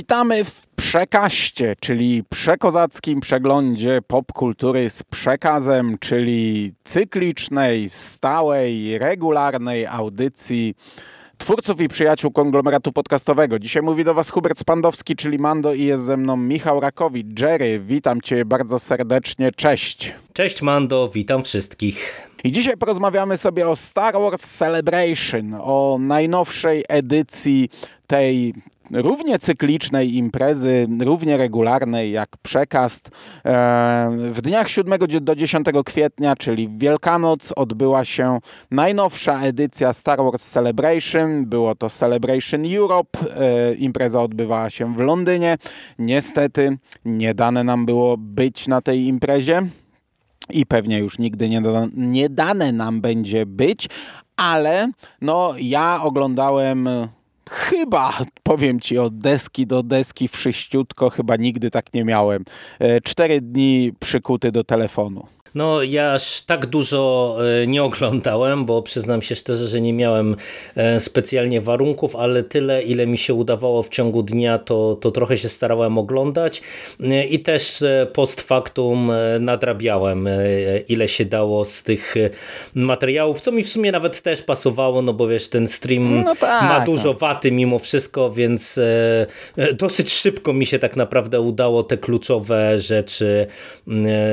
Witamy w Przekaście, czyli przekozackim przeglądzie popkultury z przekazem, czyli cyklicznej, stałej, regularnej audycji twórców i przyjaciół konglomeratu podcastowego. Dzisiaj mówi do Was Hubert Spandowski, czyli Mando i jest ze mną Michał Rakowicz. Jerry, witam Cię bardzo serdecznie, cześć. Cześć Mando, witam wszystkich. I dzisiaj porozmawiamy sobie o Star Wars Celebration, o najnowszej edycji tej równie cyklicznej imprezy, równie regularnej jak przekaz. E, w dniach 7 do 10 kwietnia, czyli w Wielkanoc, odbyła się najnowsza edycja Star Wars Celebration. Było to Celebration Europe. E, impreza odbywała się w Londynie. Niestety nie dane nam było być na tej imprezie i pewnie już nigdy nie, da, nie dane nam będzie być, ale no ja oglądałem chyba, powiem ci, od deski do deski wszyściutko, chyba nigdy tak nie miałem. E, cztery dni przykuty do telefonu. No ja aż tak dużo e, nie oglądałem, bo przyznam się szczerze, że nie miałem e, specjalnie warunków, ale tyle ile mi się udawało w ciągu dnia, to, to trochę się starałem oglądać e, i też post factum nadrabiałem ile się dało z tych materiałów, co mi w sumie nawet też pasowało, no bo wiesz, ten stream no tak, ma dużo no. waty mimo wszystko, więc dosyć szybko mi się tak naprawdę udało te kluczowe rzeczy,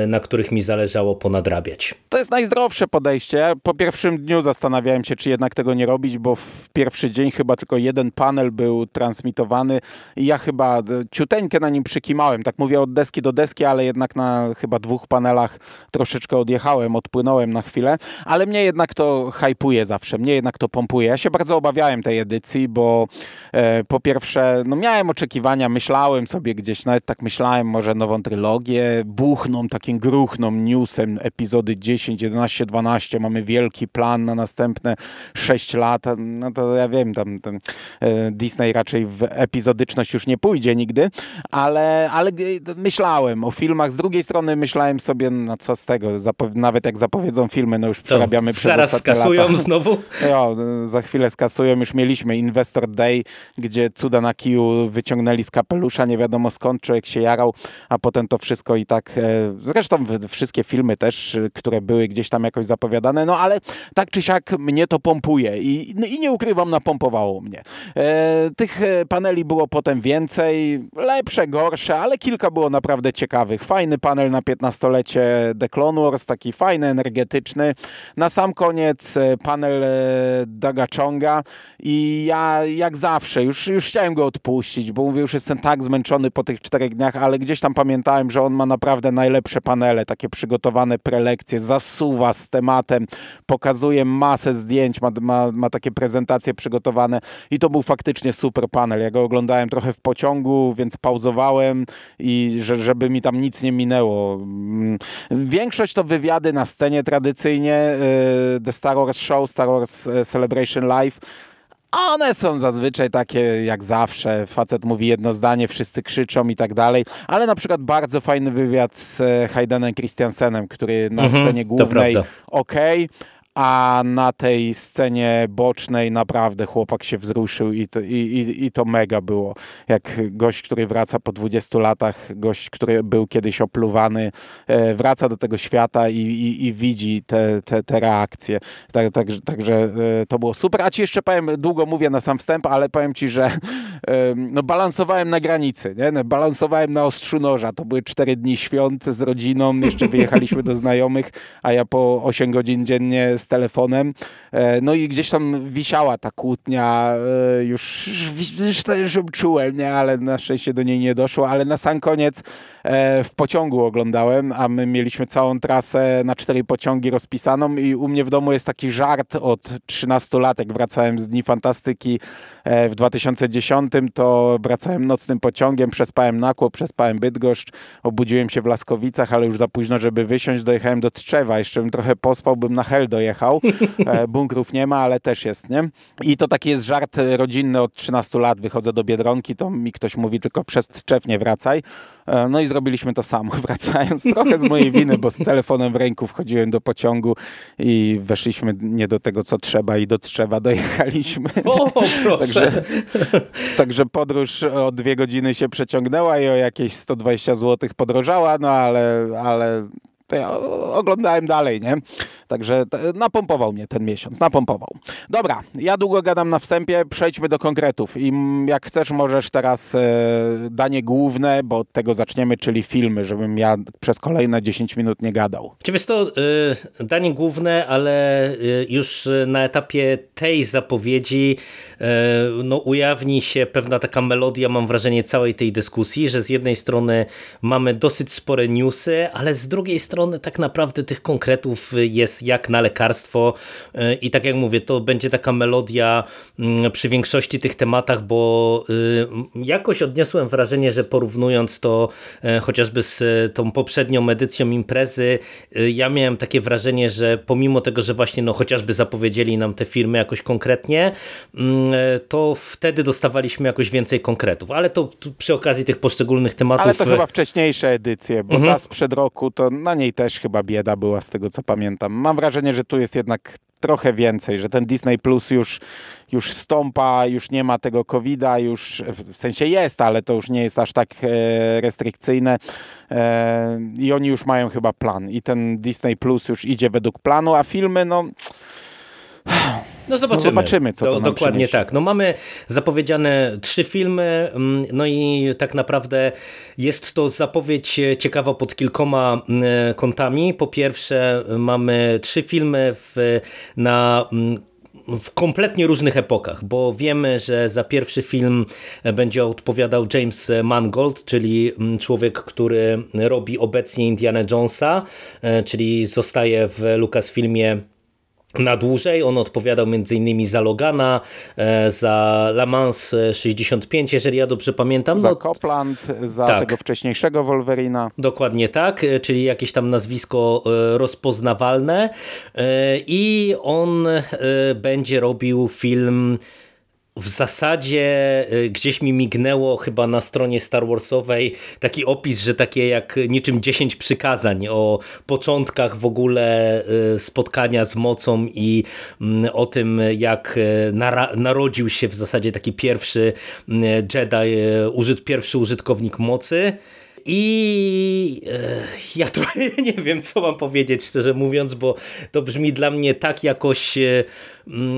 na których mi zależało dało ponadrabiać. To jest najzdrowsze podejście. Po pierwszym dniu zastanawiałem się, czy jednak tego nie robić, bo w pierwszy dzień chyba tylko jeden panel był transmitowany i ja chyba ciuteńkę na nim przykimałem. Tak mówię od deski do deski, ale jednak na chyba dwóch panelach troszeczkę odjechałem, odpłynąłem na chwilę, ale mnie jednak to hypuje zawsze, mnie jednak to pompuje. Ja się bardzo obawiałem tej edycji, bo e, po pierwsze, no miałem oczekiwania, myślałem sobie gdzieś, nawet tak myślałem, może nową trylogię, buchną, takim gruchną news epizody 10, 11, 12, mamy wielki plan na następne 6 lat, no to ja wiem, tam, e, Disney raczej w epizodyczność już nie pójdzie nigdy, ale, ale myślałem o filmach, z drugiej strony myślałem sobie, no co z tego, nawet jak zapowiedzą filmy, no już przerabiamy to przez zaraz skasują lata. znowu? Jo, za chwilę skasują, już mieliśmy Investor Day, gdzie cuda na kiju wyciągnęli z kapelusza, nie wiadomo skąd, człowiek się jarał, a potem to wszystko i tak, e, zresztą wszystkie filmy filmy też, które były gdzieś tam jakoś zapowiadane, no ale tak czy siak mnie to pompuje i, no i nie ukrywam, napompowało mnie. E, tych e, paneli było potem więcej, lepsze, gorsze, ale kilka było naprawdę ciekawych. Fajny panel na 15-lecie The Clone Wars, taki fajny, energetyczny. Na sam koniec e, panel e, Daga Chonga i ja jak zawsze, już, już chciałem go odpuścić, bo mówię, już jestem tak zmęczony po tych czterech dniach, ale gdzieś tam pamiętałem, że on ma naprawdę najlepsze panele, takie przygotowane prelekcje, zasuwa z tematem, pokazuje masę zdjęć, ma, ma, ma takie prezentacje przygotowane i to był faktycznie super panel. Ja go oglądałem trochę w pociągu, więc pauzowałem i że, żeby mi tam nic nie minęło. Mm, większość to wywiady na scenie tradycyjnie, y, The Star Wars Show, Star Wars y, Celebration Live, one są zazwyczaj takie jak zawsze. Facet mówi jedno zdanie, wszyscy krzyczą i tak dalej. Ale na przykład bardzo fajny wywiad z Haydenem Christiansenem, który na mhm, scenie głównej ok, a na tej scenie bocznej naprawdę chłopak się wzruszył i to, i, i, i to mega było. Jak gość, który wraca po 20 latach, gość, który był kiedyś opluwany, e, wraca do tego świata i, i, i widzi te, te, te reakcje. Tak, tak, także e, to było super. A ci jeszcze powiem, długo mówię na sam wstęp, ale powiem ci, że e, no, balansowałem na granicy, nie? No, balansowałem na ostrzu noża. To były 4 dni świąt z rodziną, jeszcze wyjechaliśmy do znajomych, a ja po 8 godzin dziennie telefonem. E, no i gdzieś tam wisiała ta kłótnia, e, już, już, już czułem, nie? ale na szczęście do niej nie doszło, ale na sam koniec e, w pociągu oglądałem, a my mieliśmy całą trasę na cztery pociągi rozpisaną i u mnie w domu jest taki żart od 13 lat, jak wracałem z Dni Fantastyki w 2010, to wracałem nocnym pociągiem, przespałem Nakło, przespałem Bydgoszcz, obudziłem się w Laskowicach, ale już za późno, żeby wysiąść, dojechałem do Tczewa, jeszcze bym trochę pospał, bym na Hel dojechał, E, bunkrów nie ma, ale też jest, nie? I to taki jest żart rodzinny od 13 lat. Wychodzę do Biedronki, to mi ktoś mówi tylko przez Tczew nie wracaj. E, no i zrobiliśmy to samo, wracając trochę z mojej winy, bo z telefonem w ręku wchodziłem do pociągu i weszliśmy nie do tego, co trzeba i do Trzewa dojechaliśmy. O, proszę. także, także podróż o dwie godziny się przeciągnęła i o jakieś 120 zł podrożała, no ale, ale to ja oglądałem dalej, nie? Także napompował mnie ten miesiąc, napompował. Dobra, ja długo gadam na wstępie, przejdźmy do konkretów i jak chcesz możesz teraz e, danie główne, bo od tego zaczniemy, czyli filmy, żebym ja przez kolejne 10 minut nie gadał. Ciebie to y, danie główne, ale y, już na etapie tej zapowiedzi y, no, ujawni się pewna taka melodia, mam wrażenie, całej tej dyskusji, że z jednej strony mamy dosyć spore newsy, ale z drugiej strony strony tak naprawdę tych konkretów jest jak na lekarstwo e, i tak jak mówię, to będzie taka melodia mm, przy większości tych tematach, bo y, jakoś odniosłem wrażenie, że porównując to chociażby z tą poprzednią edycją imprezy, ja miałem takie wrażenie, że pomimo tego, że właśnie no chociażby zapowiedzieli nam te firmy jakoś konkretnie, mm, to wtedy dostawaliśmy jakoś więcej konkretów, ale to przy okazji tych poszczególnych tematów... Ale to chyba wcześniejsze edycje, bo mhm. ta sprzed roku to na niej też chyba bieda była z tego co pamiętam. Mam wrażenie, że tu jest jednak trochę więcej, że ten Disney Plus już, już stąpa, już nie ma tego COVID-a, już w sensie jest, ale to już nie jest aż tak e, restrykcyjne e, i oni już mają chyba plan i ten Disney Plus już idzie według planu, a filmy no no zobaczymy. No zobaczymy, co to, to Dokładnie przyniesie. tak. No mamy zapowiedziane trzy filmy, mm, no i tak naprawdę jest to zapowiedź ciekawa pod kilkoma mm, kątami. Po pierwsze mamy trzy filmy w, na mm, w kompletnie różnych epokach, bo wiemy, że za pierwszy film będzie odpowiadał James Mangold, czyli człowiek, który robi obecnie Indiana Jonesa, e, czyli zostaje w Lucasfilmie na dłużej. On odpowiadał m.in. za Logana, e, za Le Mans 65, jeżeli ja dobrze pamiętam. Za no, Copland, za tak. tego wcześniejszego Wolverina. Dokładnie tak, e, czyli jakieś tam nazwisko e, rozpoznawalne i on będzie robił film w zasadzie y, gdzieś mi mignęło chyba na stronie Star Warsowej taki opis, że takie jak niczym 10 przykazań o początkach w ogóle y, spotkania z mocą i mm, o tym jak y, narodził się w zasadzie taki pierwszy Jedi, pierwszy użytkownik mocy. I ja trochę nie wiem, co mam powiedzieć, szczerze mówiąc, bo to brzmi dla mnie tak jakoś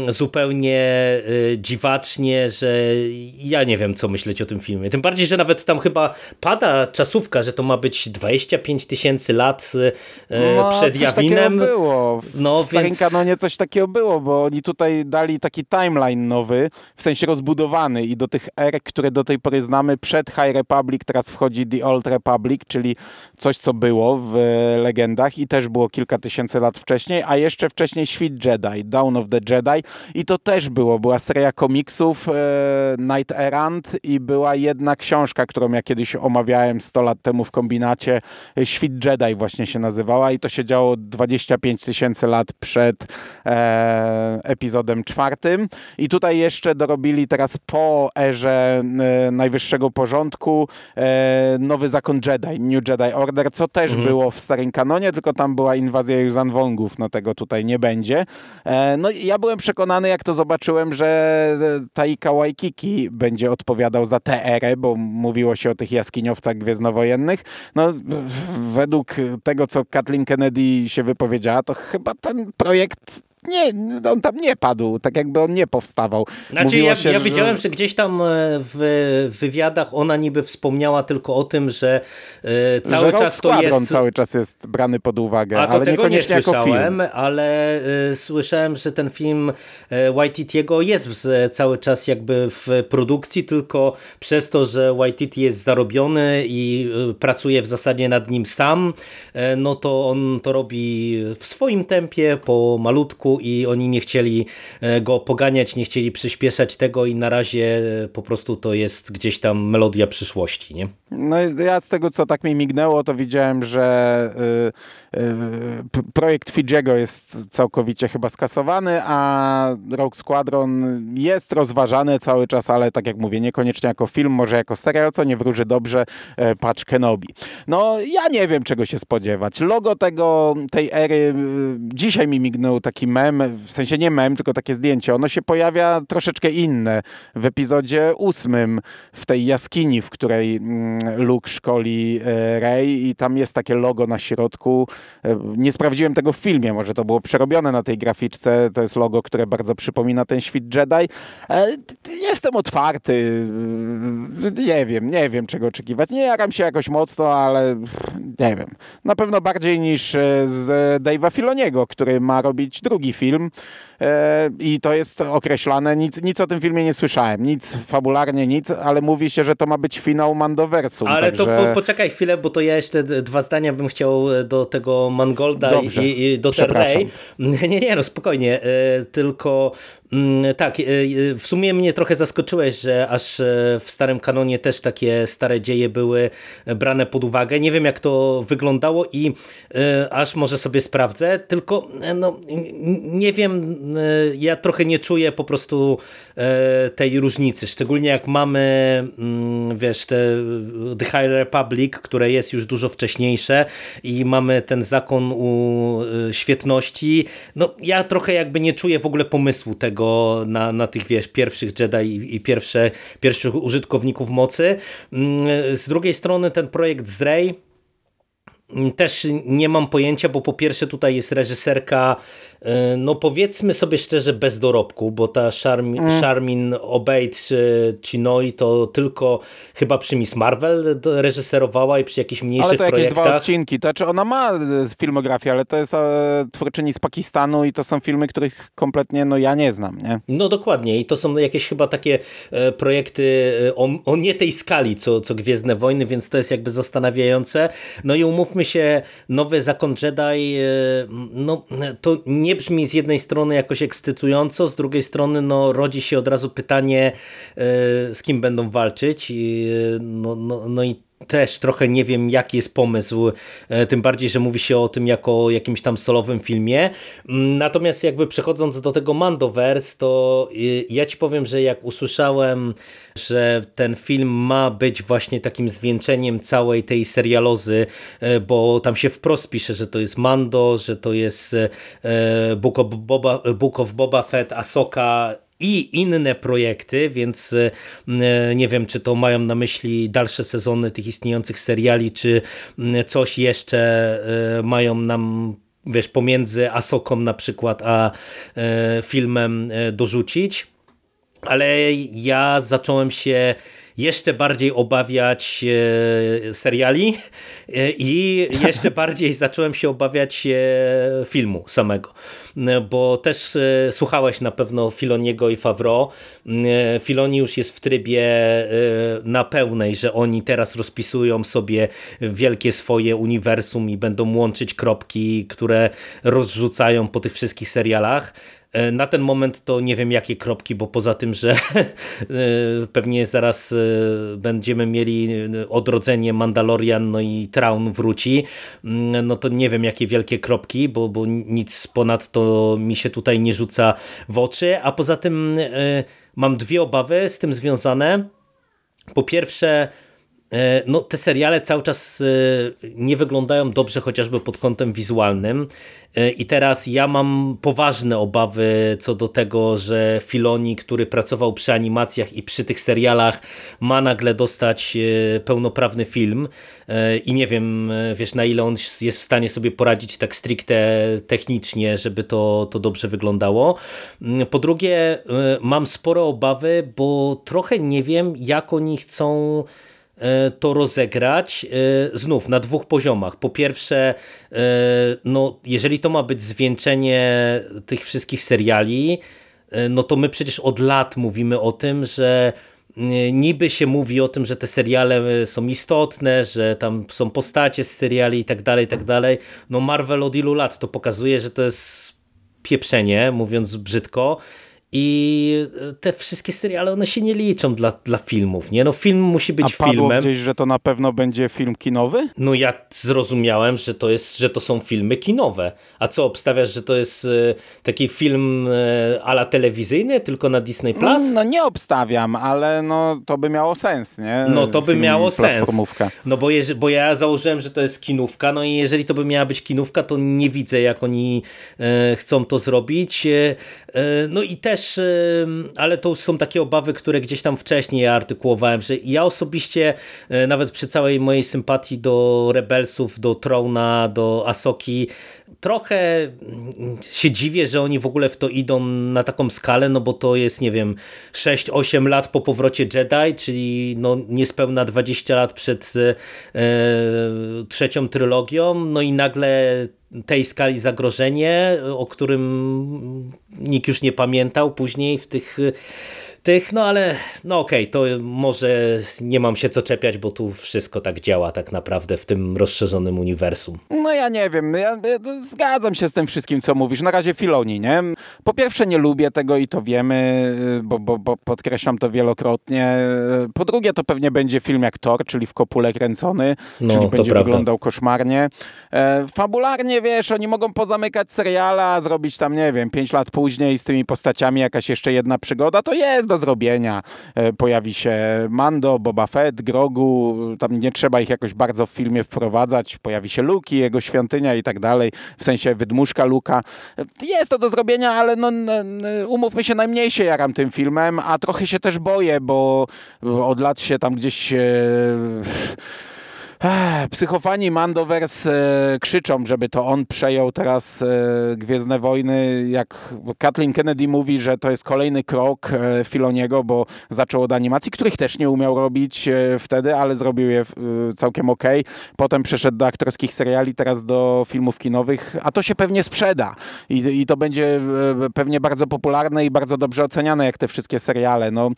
zupełnie y, dziwacznie, że ja nie wiem, co myśleć o tym filmie. Tym bardziej, że nawet tam chyba pada czasówka, że to ma być 25 tysięcy lat y, no, przed coś Jawinem. było. W no, starym więc... kanonie coś takiego było, bo oni tutaj dali taki timeline nowy, w sensie rozbudowany i do tych er, które do tej pory znamy, przed High Republic teraz wchodzi The Old Republic, czyli coś, co było w legendach i też było kilka tysięcy lat wcześniej, a jeszcze wcześniej Świt Jedi, Dawn of the Jedi, Jedi. I to też było, była seria komiksów e, Night Errant i była jedna książka, którą ja kiedyś omawiałem 100 lat temu w kombinacie, e, Świt Jedi właśnie się nazywała i to się działo 25 tysięcy lat przed e, epizodem czwartym. I tutaj jeszcze dorobili teraz po erze e, najwyższego porządku e, nowy zakon Jedi, New Jedi Order, co też mhm. było w starym kanonie, tylko tam była inwazja Yuzan Wongów, no tego tutaj nie będzie. E, no i ja byłem byłem przekonany, jak to zobaczyłem, że Taika Waikiki będzie odpowiadał za tę erę, bo mówiło się o tych jaskiniowcach gwiezdnowojennych. No, według tego, co Kathleen Kennedy się wypowiedziała, to chyba ten projekt nie, on tam nie padł, tak jakby on nie powstawał. Znaczy ja, się, ja że... widziałem, że gdzieś tam e, w wywiadach ona niby wspomniała tylko o tym, że e, cały że czas to jest... cały czas jest brany pod uwagę, A ale tego niekoniecznie nie słyszałem, jako film. ale y, słyszałem, że ten film Waititiego jest cały czas jakby w produkcji, tylko przez to, że Waititi jest zarobiony i pracuje w zasadzie nad nim sam, no to on to robi w swoim tempie, po malutku i oni nie chcieli go poganiać, nie chcieli przyspieszać tego i na razie po prostu to jest gdzieś tam melodia przyszłości, nie? No ja z tego, co tak mi mignęło, to widziałem, że y, projekt Fijiego jest całkowicie chyba skasowany, a Rogue Squadron jest rozważany cały czas, ale tak jak mówię, niekoniecznie jako film, może jako serial, co nie wróży dobrze, e, patrz Kenobi. No ja nie wiem, czego się spodziewać. Logo tego, tej ery, y, dzisiaj mi mignął taki mem, w sensie nie mem, tylko takie zdjęcie. Ono się pojawia troszeczkę inne w epizodzie ósmym, w tej jaskini, w której mm, Luke szkoli e, Rey i tam jest takie logo na środku. E, nie sprawdziłem tego w filmie, może to było przerobione na tej graficzce. To jest logo, które bardzo przypomina ten świt Jedi. E, jestem otwarty. Nie wiem, nie wiem czego oczekiwać. Nie jaram się jakoś mocno, ale nie wiem. Na pewno bardziej niż z Dave'a Filoniego, który ma robić drugi film. I to jest określane. Nic, nic o tym filmie nie słyszałem. Nic fabularnie, nic, ale mówi się, że to ma być finał Mandoversu. Ale także... to po, poczekaj chwilę, bo to ja jeszcze dwa zdania bym chciał e, do tego Mangolda Dobrze. i, i do Terray. Nie, nie, no spokojnie. E, tylko tak, e, e, w sumie mnie trochę zaskoczyłeś, że aż e, w starym kanonie też takie stare dzieje były brane pod uwagę. Nie wiem jak to wyglądało i aż może sobie sprawdzę, tylko no, nie wiem, ja trochę nie czuję po prostu tej różnicy, szczególnie jak mamy mm, wiesz, te The High Republic, które jest już dużo wcześniejsze i mamy ten zakon u świetności, no ja trochę jakby nie czuję w ogóle pomysłu tego na, na tych wiesz, pierwszych Jedi i, i pierwsze, pierwszych użytkowników mocy. Mm, z drugiej strony ten projekt z Rey mm, też nie mam pojęcia, bo po pierwsze tutaj jest reżyserka no powiedzmy sobie szczerze bez dorobku, bo ta Charmin, mm. Charmin Obeid czy Chinoi to tylko chyba przy Miss Marvel reżyserowała i przy jakichś mniejszych projektach. Ale to jakieś dwa odcinki, to znaczy ona ma e, filmografię, ale to jest e, twórczyni z Pakistanu i to są filmy, których kompletnie no ja nie znam, nie? No dokładnie i to są jakieś chyba takie e, projekty e, o, o, nie tej skali, co, co Gwiezdne Wojny, więc to jest jakby zastanawiające. No i umówmy się, nowy Zakon Jedi, e, no to nie nie brzmi z jednej strony jakoś ekscytująco, z drugiej strony no, rodzi się od razu pytanie, e, z kim będą walczyć. No, no, no i też trochę nie wiem, jaki jest pomysł, e, tym bardziej, że mówi się o tym jako jakimś tam solowym filmie. Mm, natomiast jakby przechodząc do tego Mandoverse, to y, ja ci powiem, że jak usłyszałem, że ten film ma być właśnie takim zwieńczeniem całej tej serialozy, e, bo tam się wprost pisze, że to jest Mando, że to jest e, Book of Boba, Book of Boba Fett, Asoka i inne projekty, więc e, nie wiem, czy to mają na myśli dalsze sezony tych istniejących seriali, czy coś jeszcze mają nam wiesz, pomiędzy Asoką na przykład, a filmem dorzucić. Ale ja zacząłem się jeszcze bardziej obawiać seriali i jeszcze bardziej zacząłem się obawiać filmu samego bo też e, słuchałeś na pewno Filoniego i Favro. E, Filoni już jest w trybie e, na pełnej, że oni teraz rozpisują sobie wielkie swoje uniwersum i będą łączyć kropki, które rozrzucają po tych wszystkich serialach. E, na ten moment to nie wiem jakie kropki, bo poza tym, że e, pewnie zaraz e, będziemy mieli odrodzenie Mandalorian, no i Traun wróci, mm, no to nie wiem jakie wielkie kropki, bo, bo nic ponad to mi się tutaj nie rzuca w oczy, a poza tym mam dwie obawy z tym związane. Po pierwsze, no, te seriale cały czas e, nie wyglądają dobrze, chociażby pod kątem wizualnym. E, I teraz ja mam poważne obawy co do tego, że Filoni, który pracował przy animacjach i przy tych serialach, ma nagle dostać pełnoprawny film. I nie wiem, wiesz, na ile on jest w stanie sobie poradzić tak stricte technicznie, żeby to, to dobrze wyglądało. Mm, po drugie, mam spore obawy, bo trochę nie wiem, jak oni chcą E, to rozegrać e, znów na dwóch poziomach. Po pierwsze, e, no, jeżeli to ma być zwieńczenie tych wszystkich seriali, no to my przecież od lat mówimy o tym, że niby się mówi o tym, że te seriale są istotne, że tam są postacie z seriali i tak dalej, i tak dalej. No Marvel od ilu lat to pokazuje, że to jest pieprzenie, mówiąc brzydko. I te wszystkie seriale, one się nie liczą dla, dla filmów, nie? No film musi być A filmem. gdzieś, że to na pewno będzie film kinowy? No ja zrozumiałem, że to, jest, że to są filmy kinowe. A co, obstawiasz, że to jest e, taki film e, ala telewizyjny, tylko na Disney+. Plus? No nie obstawiam, ale no to by miało sens, nie? No to by Film miało sens. No bo, jeż- bo ja założyłem, że to jest kinówka, no i jeżeli to by miała być kinówka, to nie widzę jak oni e, chcą to zrobić. E, no i też, e, ale to są takie obawy, które gdzieś tam wcześniej artykułowałem, że ja osobiście, e, nawet przy całej mojej sympatii do Rebelsów, do Trona, do Asoki, trochę mm, się dziwię, że oni w ogóle w to idą na taką skalę, no bo to jest, nie wiem, 6-8 lat po powrocie Jedi, czyli no niespełna 20 lat przed e, e, trzecią trylogią, no i nagle tej skali zagrożenie, o którym nikt już nie pamiętał. Później w tych tych, no ale no okej, to może nie mam się co czepiać, bo tu wszystko tak działa tak naprawdę w tym rozszerzonym uniwersum. No ja nie wiem, ja, ja zgadzam się z tym wszystkim, co mówisz. Na razie Filoni, nie? Po pierwsze nie lubię tego i to wiemy, bo, bo, bo podkreślam to wielokrotnie. Po drugie to pewnie będzie film jak Thor, czyli w kopule kręcony, No, czyli będzie prawda. wyglądał koszmarnie. E, fabularnie, wiesz, oni mogą pozamykać seriala, zrobić tam, nie wiem, pięć lat później z tymi postaciami jakaś jeszcze jedna przygoda, to jest do zrobienia. E, pojawi się Mando, Boba Fett, Grogu, tam nie trzeba ich jakoś bardzo w filmie wprowadzać, pojawi się Luke, i jego świątynia i tak dalej, w sensie wydmuszka Luka. E, Jest to do zrobienia, ale no, umówmy się, najmniej się jaram tym filmem, a trochę się też boję, bo od lat się tam gdzieś... E, Psychofani Mandoverse e, krzyczą, żeby to on przejął teraz e, Gwiezdne Wojny. Jak Kathleen Kennedy mówi, że to jest kolejny krok e, Filoniego, bo zaczął od animacji, których też nie umiał robić e, wtedy, ale zrobił je całkiem ok. Potem przeszedł do aktorskich seriali, teraz do filmów kinowych, a to się pewnie sprzeda. I, i to będzie pewnie bardzo popularne i bardzo dobrze oceniane, jak te wszystkie seriale. No,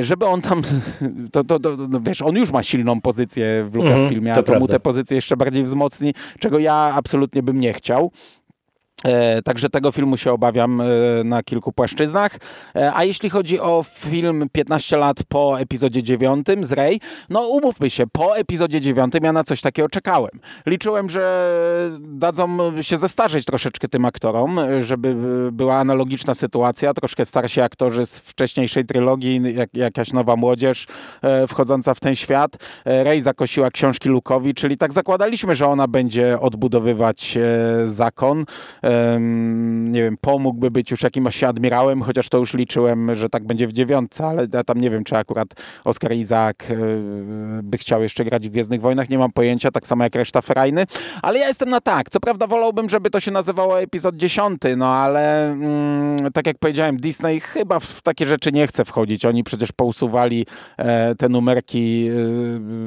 żeby on tam, to, to, to, no wiesz, on już ma silną pozycję w Lucasfilmie, Mhm, to a to mu prawda. tę pozycję jeszcze bardziej wzmocni, czego ja absolutnie bym nie chciał. E, Także tego filmu się obawiam e, na kilku płaszczyznach. E, A jeśli chodzi o film 15 lat po epizodzie 9 z Rey, no umówmy się, po epizodzie 9 ja na coś takiego czekałem. Liczyłem, że dadzą się zestarzeć troszeczkę tym aktorom, żeby była analogiczna sytuacja, troszkę starsi aktorzy z wcześniejszej trylogii, jak, jakaś nowa młodzież wchodząca w ten świat. Rey zakosiła książki Lukowi, czyli tak zakładaliśmy, że ona będzie odbudowywać zakon. Nie wiem, pomógłby być już jakimś admirałem, chociaż to już liczyłem, że tak będzie w dziewiątce, ale ja tam nie wiem, czy akurat Oscar Isaac e, by chciał jeszcze grać w Gwiezdnych Wojnach, nie mam pojęcia, tak samo jak reszta Ferajny, ale ja jestem na tak. Co prawda wolałbym, żeby to się nazywało epizod 10, no ale mm, tak jak powiedziałem, Disney chyba w takie rzeczy nie chce wchodzić. Oni przecież pousuwali e, te numerki e,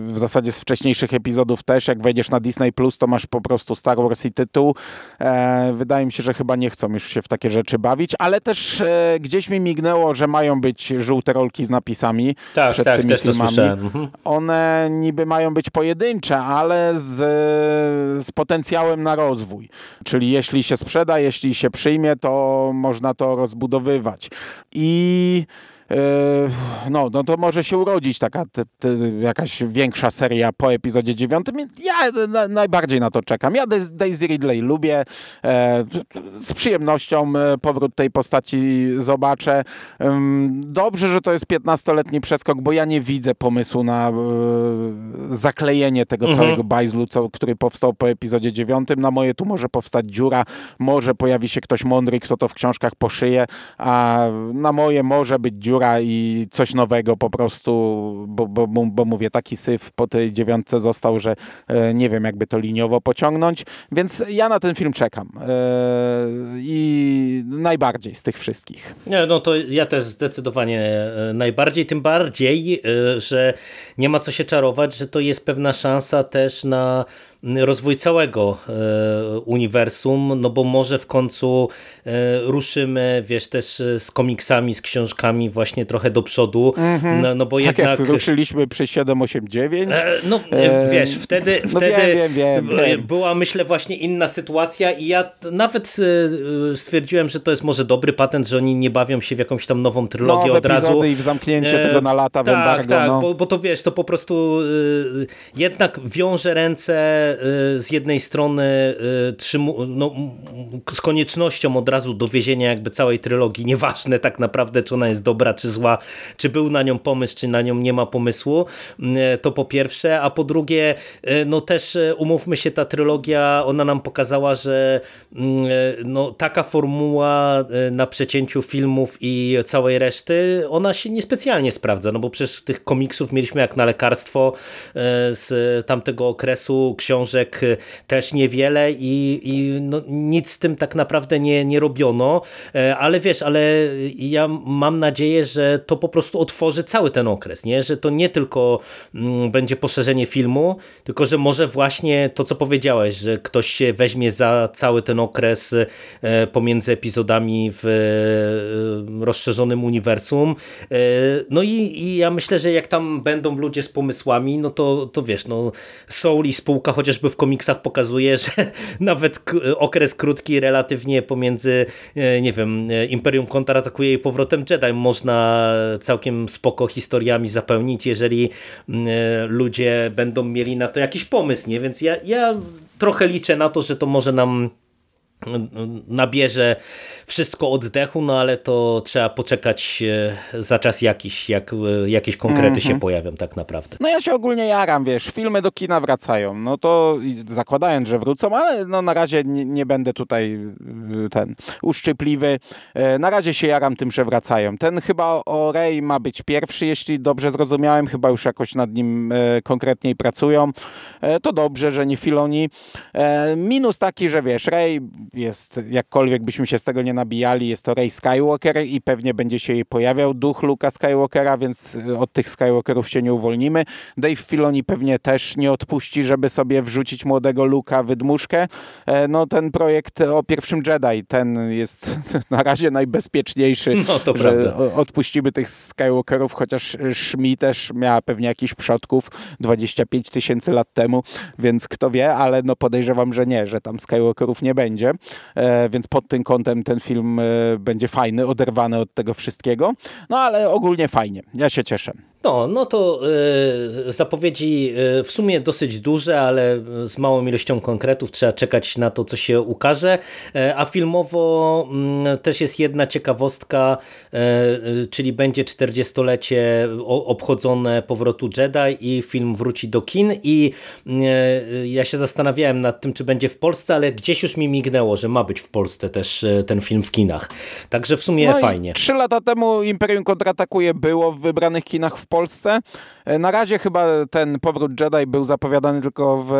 w zasadzie z wcześniejszych epizodów też. Jak wejdziesz na Disney Plus, to masz po prostu Star Wars i tytuł. E, wydaje mi się, że chyba nie chcą już się w takie rzeczy bawić, ale też e, gdzieś mi mignęło, że mają być żółte rolki z napisami Tak, przed tak, tymi też to filmami. słyszałem. Mhm. One niby mają być pojedyncze, ale z, z potencjałem na rozwój. Czyli jeśli się sprzeda, jeśli się przyjmie, to można to rozbudowywać. I no, no to może się urodzić taka te, te, jakaś większa seria po epizodzie dziewiątym. Ja na, najbardziej na to czekam. Ja Dais- Daisy Ridley lubię. E, z przyjemnością e, powrót tej postaci zobaczę. Ym, Dobrze, że to jest 15-letni przeskok, bo ja nie widzę pomysłu na e, zaklejenie tego Mhm. całego bajzlu, co, który powstał po epizodzie 9. Na moje tu może powstać dziura, może pojawi się ktoś mądry, kto to w książkach poszyje, a na moje może być dziura i coś nowego po prostu, bo, bo, bo, mówię, taki syf po tej dziewiątce został, że e, nie wiem, jakby to liniowo pociągnąć, więc ja na ten film czekam. E, I najbardziej z tych wszystkich. Nie, no to ja też zdecydowanie e, najbardziej, tym bardziej, że nie ma co się czarować, że to jest pewna szansa też na rozwój całego uniwersum, no bo może w końcu ruszymy, wiesz, też z komiksami, z książkami właśnie trochę do przodu, Mhm. no, no bo Tak jednak... jak ruszyliśmy przy 789. E, No E, wiesz, wtedy, no wtedy wiem, wiem, wiem, była myślę właśnie inna sytuacja i ja nawet e, stwierdziłem, że to jest może dobry patent, że oni nie bawią się w jakąś tam nową trylogię Nowe od razu. i w zamknięcie E, tego na lata w tak, embargo. Tak, no. bo, bo to wiesz, to po prostu jednak wiąże ręce y, z jednej strony y, no, z koniecznością od razu dowiezienia jakby całej trylogii, nieważne tak naprawdę, czy ona jest dobra, czy zła, czy był na nią pomysł, czy na nią nie ma pomysłu, y, to po pierwsze, a po drugie, no też umówmy się, ta trylogia, ona nam pokazała, że no, taka formuła na przecięciu filmów i całej reszty, ona się niespecjalnie sprawdza, no bo przecież tych komiksów mieliśmy jak na lekarstwo z tamtego okresu, książek e, też niewiele i, i no, nic z tym tak naprawdę nie, nie robiono, E, ale wiesz, ale ja mam nadzieję, że to po prostu otworzy cały ten okres, nie? że to nie tylko mm, będzie poszerzenie filmu, tylko że może właśnie to, co powiedziałeś, że ktoś się weźmie za cały ten okres e, pomiędzy epizodami w e, rozszerzonym uniwersum. No i, i ja myślę, że jak tam będą ludzie z pomysłami, no to, to wiesz, no Soul i spółka chociażby w komiksach pokazuje, że nawet okres krótki relatywnie pomiędzy, e, nie wiem, e, Imperium kontratakuje i powrotem Jedi można całkiem spoko historiami zapełnić, jeżeli e, ludzie będą mieli na to jakiś pomysł, nie? Więc ja, ja trochę liczę na to, że to może nam nabierze wszystko oddechu, no ale to trzeba poczekać e, za czas jakiś, jak e, jakieś konkrety się pojawią tak naprawdę. No ja się ogólnie jaram, wiesz, filmy do kina wracają, no to zakładając, że wrócą, ale no na razie nie, nie będę tutaj y, ten uszczypliwy. E, Na razie się jaram tym, że wracają. Ten chyba o Rey ma być pierwszy, jeśli dobrze zrozumiałem, chyba już jakoś nad nim e, konkretniej pracują. E, To dobrze, że nie Filoni. E, Minus taki, że wiesz, Rey jest, jakkolwiek byśmy się z tego nie nabijali, jest to Rey Skywalker i pewnie będzie się jej pojawiał duch Luka Skywalkera, więc y, od tych Skywalkerów się nie uwolnimy. Dave Filoni pewnie też nie odpuści, żeby sobie wrzucić młodego Luka wydmuszkę. E, No ten projekt o pierwszym Jedi, ten jest na razie najbezpieczniejszy, No, to prawda. odpuścimy tych Skywalkerów, chociaż Szmi też miała pewnie jakiś przodków 25 tysięcy lat temu, więc kto wie, ale no podejrzewam, że nie, że tam Skywalkerów nie będzie, e, więc pod tym kątem ten film e, będzie fajny, oderwany od tego wszystkiego, no ale ogólnie fajnie, ja się cieszę. No, no to e, zapowiedzi e, w sumie dosyć duże, ale z małą ilością konkretów trzeba czekać na to, co się ukaże. E, a filmowo mm, też jest jedna ciekawostka, czyli będzie 40-lecie o- obchodzone powrotu Jedi i film wróci do kin i ja się zastanawiałem nad tym, czy będzie w Polsce, ale gdzieś już mi mignęło, że ma być w Polsce też ten film w kinach. Także w sumie No fajnie. Trzy lata temu Imperium kontratakuje było w wybranych kinach w Polsce. E, Na razie chyba ten powrót Jedi był zapowiadany tylko w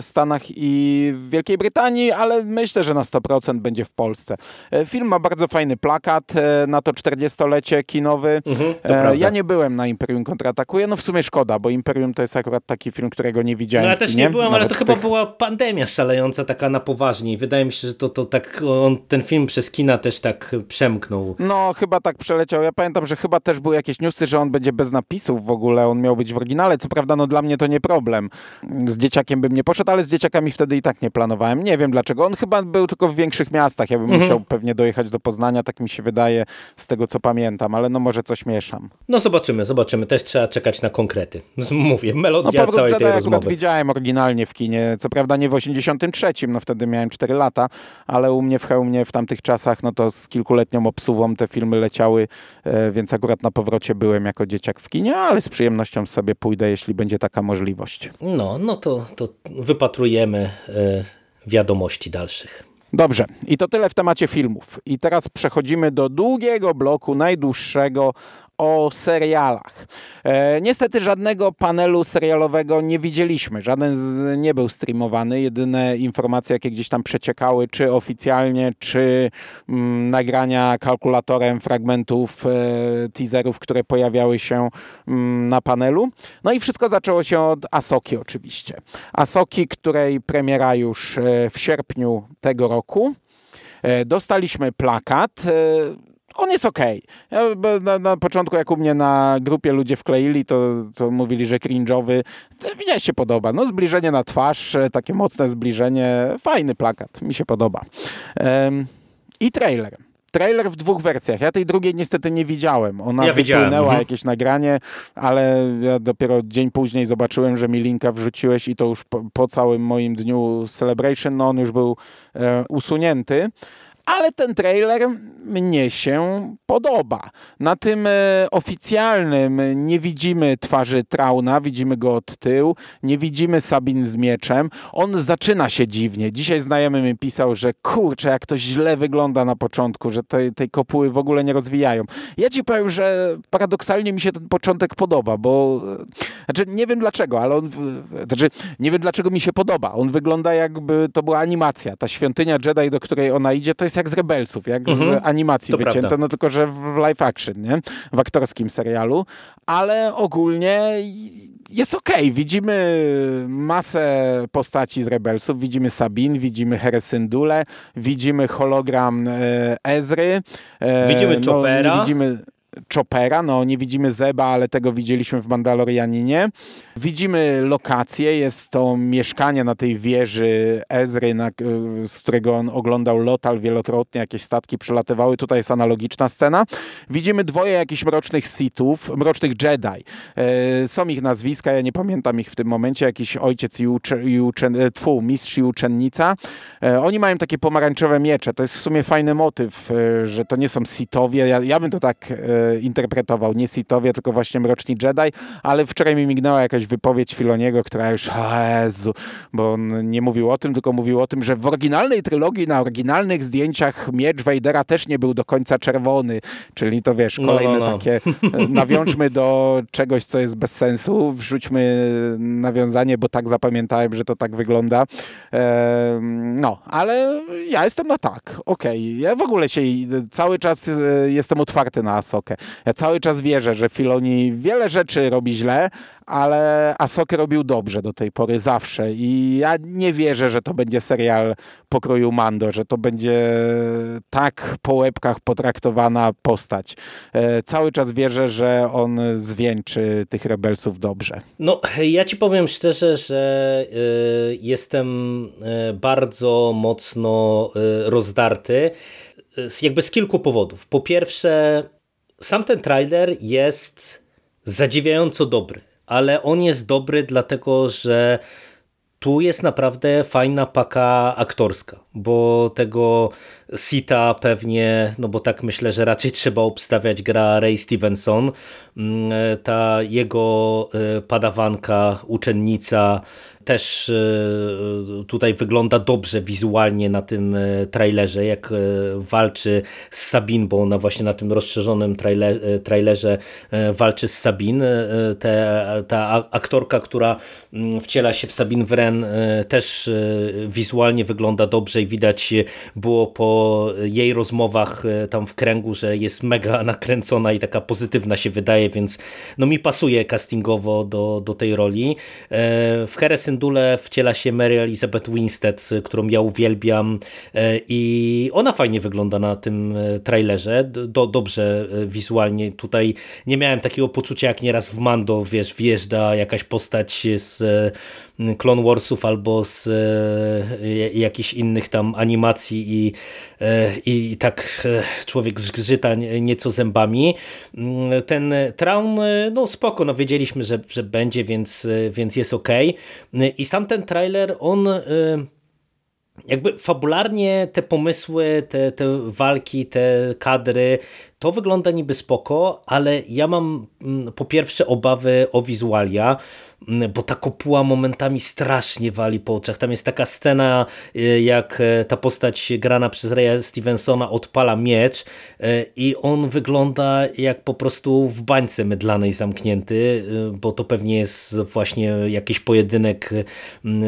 Stanach i w Wielkiej Brytanii, ale myślę, że na 100% będzie w Polsce. E, Film ma bardzo fajny plakat e, na to 40-lecie kinowy. Mhm. Ja nie byłem na Imperium kontratakuje, no w sumie szkoda, bo Imperium to jest akurat taki film, którego nie widziałem No ja w też kinie. nie byłem, ale to w chyba tych- była pandemia szalejąca taka na poważnie. I Wydaje mi się, że to, to tak on, ten film przez kina też tak przemknął. No, chyba tak przeleciał. Ja pamiętam, że chyba też były jakieś newsy, że on będzie bez napisów w ogóle. On miał być w oryginale. Co prawda, no dla mnie to nie problem. Z dzieciakiem bym nie poszedł, ale z dzieciakami wtedy i tak nie planowałem. Nie wiem dlaczego. On chyba był tylko w większych miastach. Ja bym Mhm. musiał pewnie dojechać do Poznania, tak mi się wydaje, z tego co pamiętam, ale no może coś mieszam. No zobaczymy, zobaczymy. Też trzeba czekać na konkrety. Mówię, No melodia powrót całej tej akurat rozmowy. widziałem oryginalnie w kinie. Co prawda nie w 83, no wtedy miałem 4 lata, ale u mnie w Chełmie w tamtych czasach, no to z kilkuletnią obsuwą te filmy leciały, e, więc akurat na powrocie byłem jako dzieciak w kinie, ale z przyjemnością sobie pójdę, jeśli będzie taka możliwość. No, no to, to wypatrujemy e, wiadomości dalszych. Dobrze, i to tyle w temacie filmów. I teraz przechodzimy do długiego bloku, najdłuższego o serialach. E, niestety żadnego panelu serialowego nie widzieliśmy. Żaden z, nie był streamowany. Jedyne informacje, jakie gdzieś tam przeciekały, czy oficjalnie, czy mm, nagrania kalkulatorem fragmentów e, teaserów, które pojawiały się mm, na panelu. No i wszystko zaczęło się od Asoki oczywiście. Asoki, której premiera już e, w sierpniu tego roku. E, dostaliśmy plakat. On jest ok. Ja, na, na, początku, jak u mnie na grupie ludzie wkleili, to, to mówili, że cringe'owy. Mnie się podoba. No, zbliżenie na twarz, e, takie mocne zbliżenie. Fajny plakat. Mi się podoba. Um, I trailer trailer w dwóch wersjach. Ja tej drugiej niestety nie widziałem. Ona ja wypłynęła mhm. jakieś nagranie, ale ja dopiero dzień później zobaczyłem, że mi linka wrzuciłeś i to już po, po całym moim dniu Celebration, no on już był e, usunięty ale ten trailer mnie się podoba. Na tym e, oficjalnym nie widzimy twarzy Trauna, widzimy go od tyłu, nie widzimy Sabin z mieczem. On zaczyna się dziwnie. Dzisiaj znajomy mi pisał, że kurczę, jak to źle wygląda na początku, że tej, tej kopuły w ogóle nie rozwijają. Ja ci powiem, że paradoksalnie mi się ten początek podoba, bo znaczy nie wiem dlaczego, ale on, znaczy nie wiem dlaczego mi się podoba. On wygląda jakby to była animacja. Ta świątynia Jedi, do której ona idzie, to jest jest jak z Rebelsów, jak mhm. z animacji to wycięte, prawda. no tylko, że w live action, nie? W aktorskim serialu, ale ogólnie jest okej. Okay. Widzimy masę postaci z Rebelsów. Widzimy Sabin, widzimy Heresyndule, widzimy hologram e, Ezry. E, widzimy no, Chopera. Widzimy Chopera. No, nie widzimy Zeba, ale tego widzieliśmy w Mandalorianinie. Widzimy lokację. Jest to mieszkanie na tej wieży Ezry, na, z którego on oglądał Lotal wielokrotnie. Jakieś statki przelatywały. Tutaj jest analogiczna scena. Widzimy dwoje jakichś mrocznych Sithów, mrocznych Jedi. E, są ich nazwiska, ja nie pamiętam ich w tym momencie. Jakiś ojciec i, ucze, i uczen, e, tfu, mistrz i uczennica. E, oni mają takie pomarańczowe miecze. To jest w sumie fajny motyw, że to nie są Sithowie. Ja, ja bym to tak interpretował. Nie Sithowie, tylko właśnie Mroczni Jedi, ale wczoraj mi mignęła jakaś wypowiedź Filoniego, która już, o Jezu, bo on nie mówił o tym, tylko mówił o tym, że w oryginalnej trylogii, na oryginalnych zdjęciach miecz Vadera też nie był do końca czerwony, czyli to wiesz, kolejne no, no, no. takie, e, nawiążmy do czegoś, co jest bez sensu, wrzućmy nawiązanie, bo tak zapamiętałem, że to tak wygląda. E, no, ale ja jestem na tak, okej. Okay. Ja w ogóle się cały czas e, jestem otwarty na Asokę. Ja cały czas wierzę, że Filoni wiele rzeczy robi źle, ale Asokę robił dobrze do tej pory zawsze i ja nie wierzę, że to będzie serial pokroju Mando, że to będzie tak po łebkach potraktowana postać. E, cały czas wierzę, że on zwieńczy tych rebelsów dobrze. No, ja ci powiem szczerze, że y, jestem y, bardzo mocno rozdarty jakby z kilku powodów. Po pierwsze, sam ten trailer jest zadziwiająco dobry, ale on jest dobry dlatego, że tu jest naprawdę fajna paka aktorska, bo tego Sita pewnie, no bo tak myślę, że raczej trzeba obstawiać gra Ray Stevenson, mm, ta jego e, padawanka, uczennica też e, tutaj wygląda dobrze wizualnie na tym e, trailerze, jak e, walczy z Sabin, bo ona właśnie na tym rozszerzonym trailerze walczy z Sabin. Te, ta aktorka, która mm, wciela się w Sabin Wren też wizualnie wygląda dobrze i widać było po jej rozmowach tam w kręgu, że jest mega nakręcona i taka pozytywna się wydaje, więc no mi pasuje castingowo do, do tej roli. W Heresyn Syndule wciela się Mary Elizabeth Winstead, którą ja uwielbiam e, i ona fajnie wygląda na tym e, trailerze, do, dobrze e, wizualnie. Tutaj nie miałem takiego poczucia jak nieraz w Mando, wiesz, wjeżdża jakaś postać z Clone Warsów albo z jakichś innych tam animacji i, i tak człowiek zgrzyta nieco zębami. Mm, ten Traun, no spoko, no wiedzieliśmy, że, że będzie, więc, więc jest ok. I sam ten trailer, on jakby fabularnie te pomysły, te, te walki, te kadry, to wygląda niby spoko, ale ja mam mm, po pierwsze obawy o wizualia, bo ta kopuła momentami strasznie wali po oczach. Tam jest taka scena, y, jak e, ta postać grana przez Raya Stevensona odpala miecz e, i on wygląda jak po prostu w bańce mydlanej zamknięty, y, bo to pewnie jest właśnie jakiś pojedynek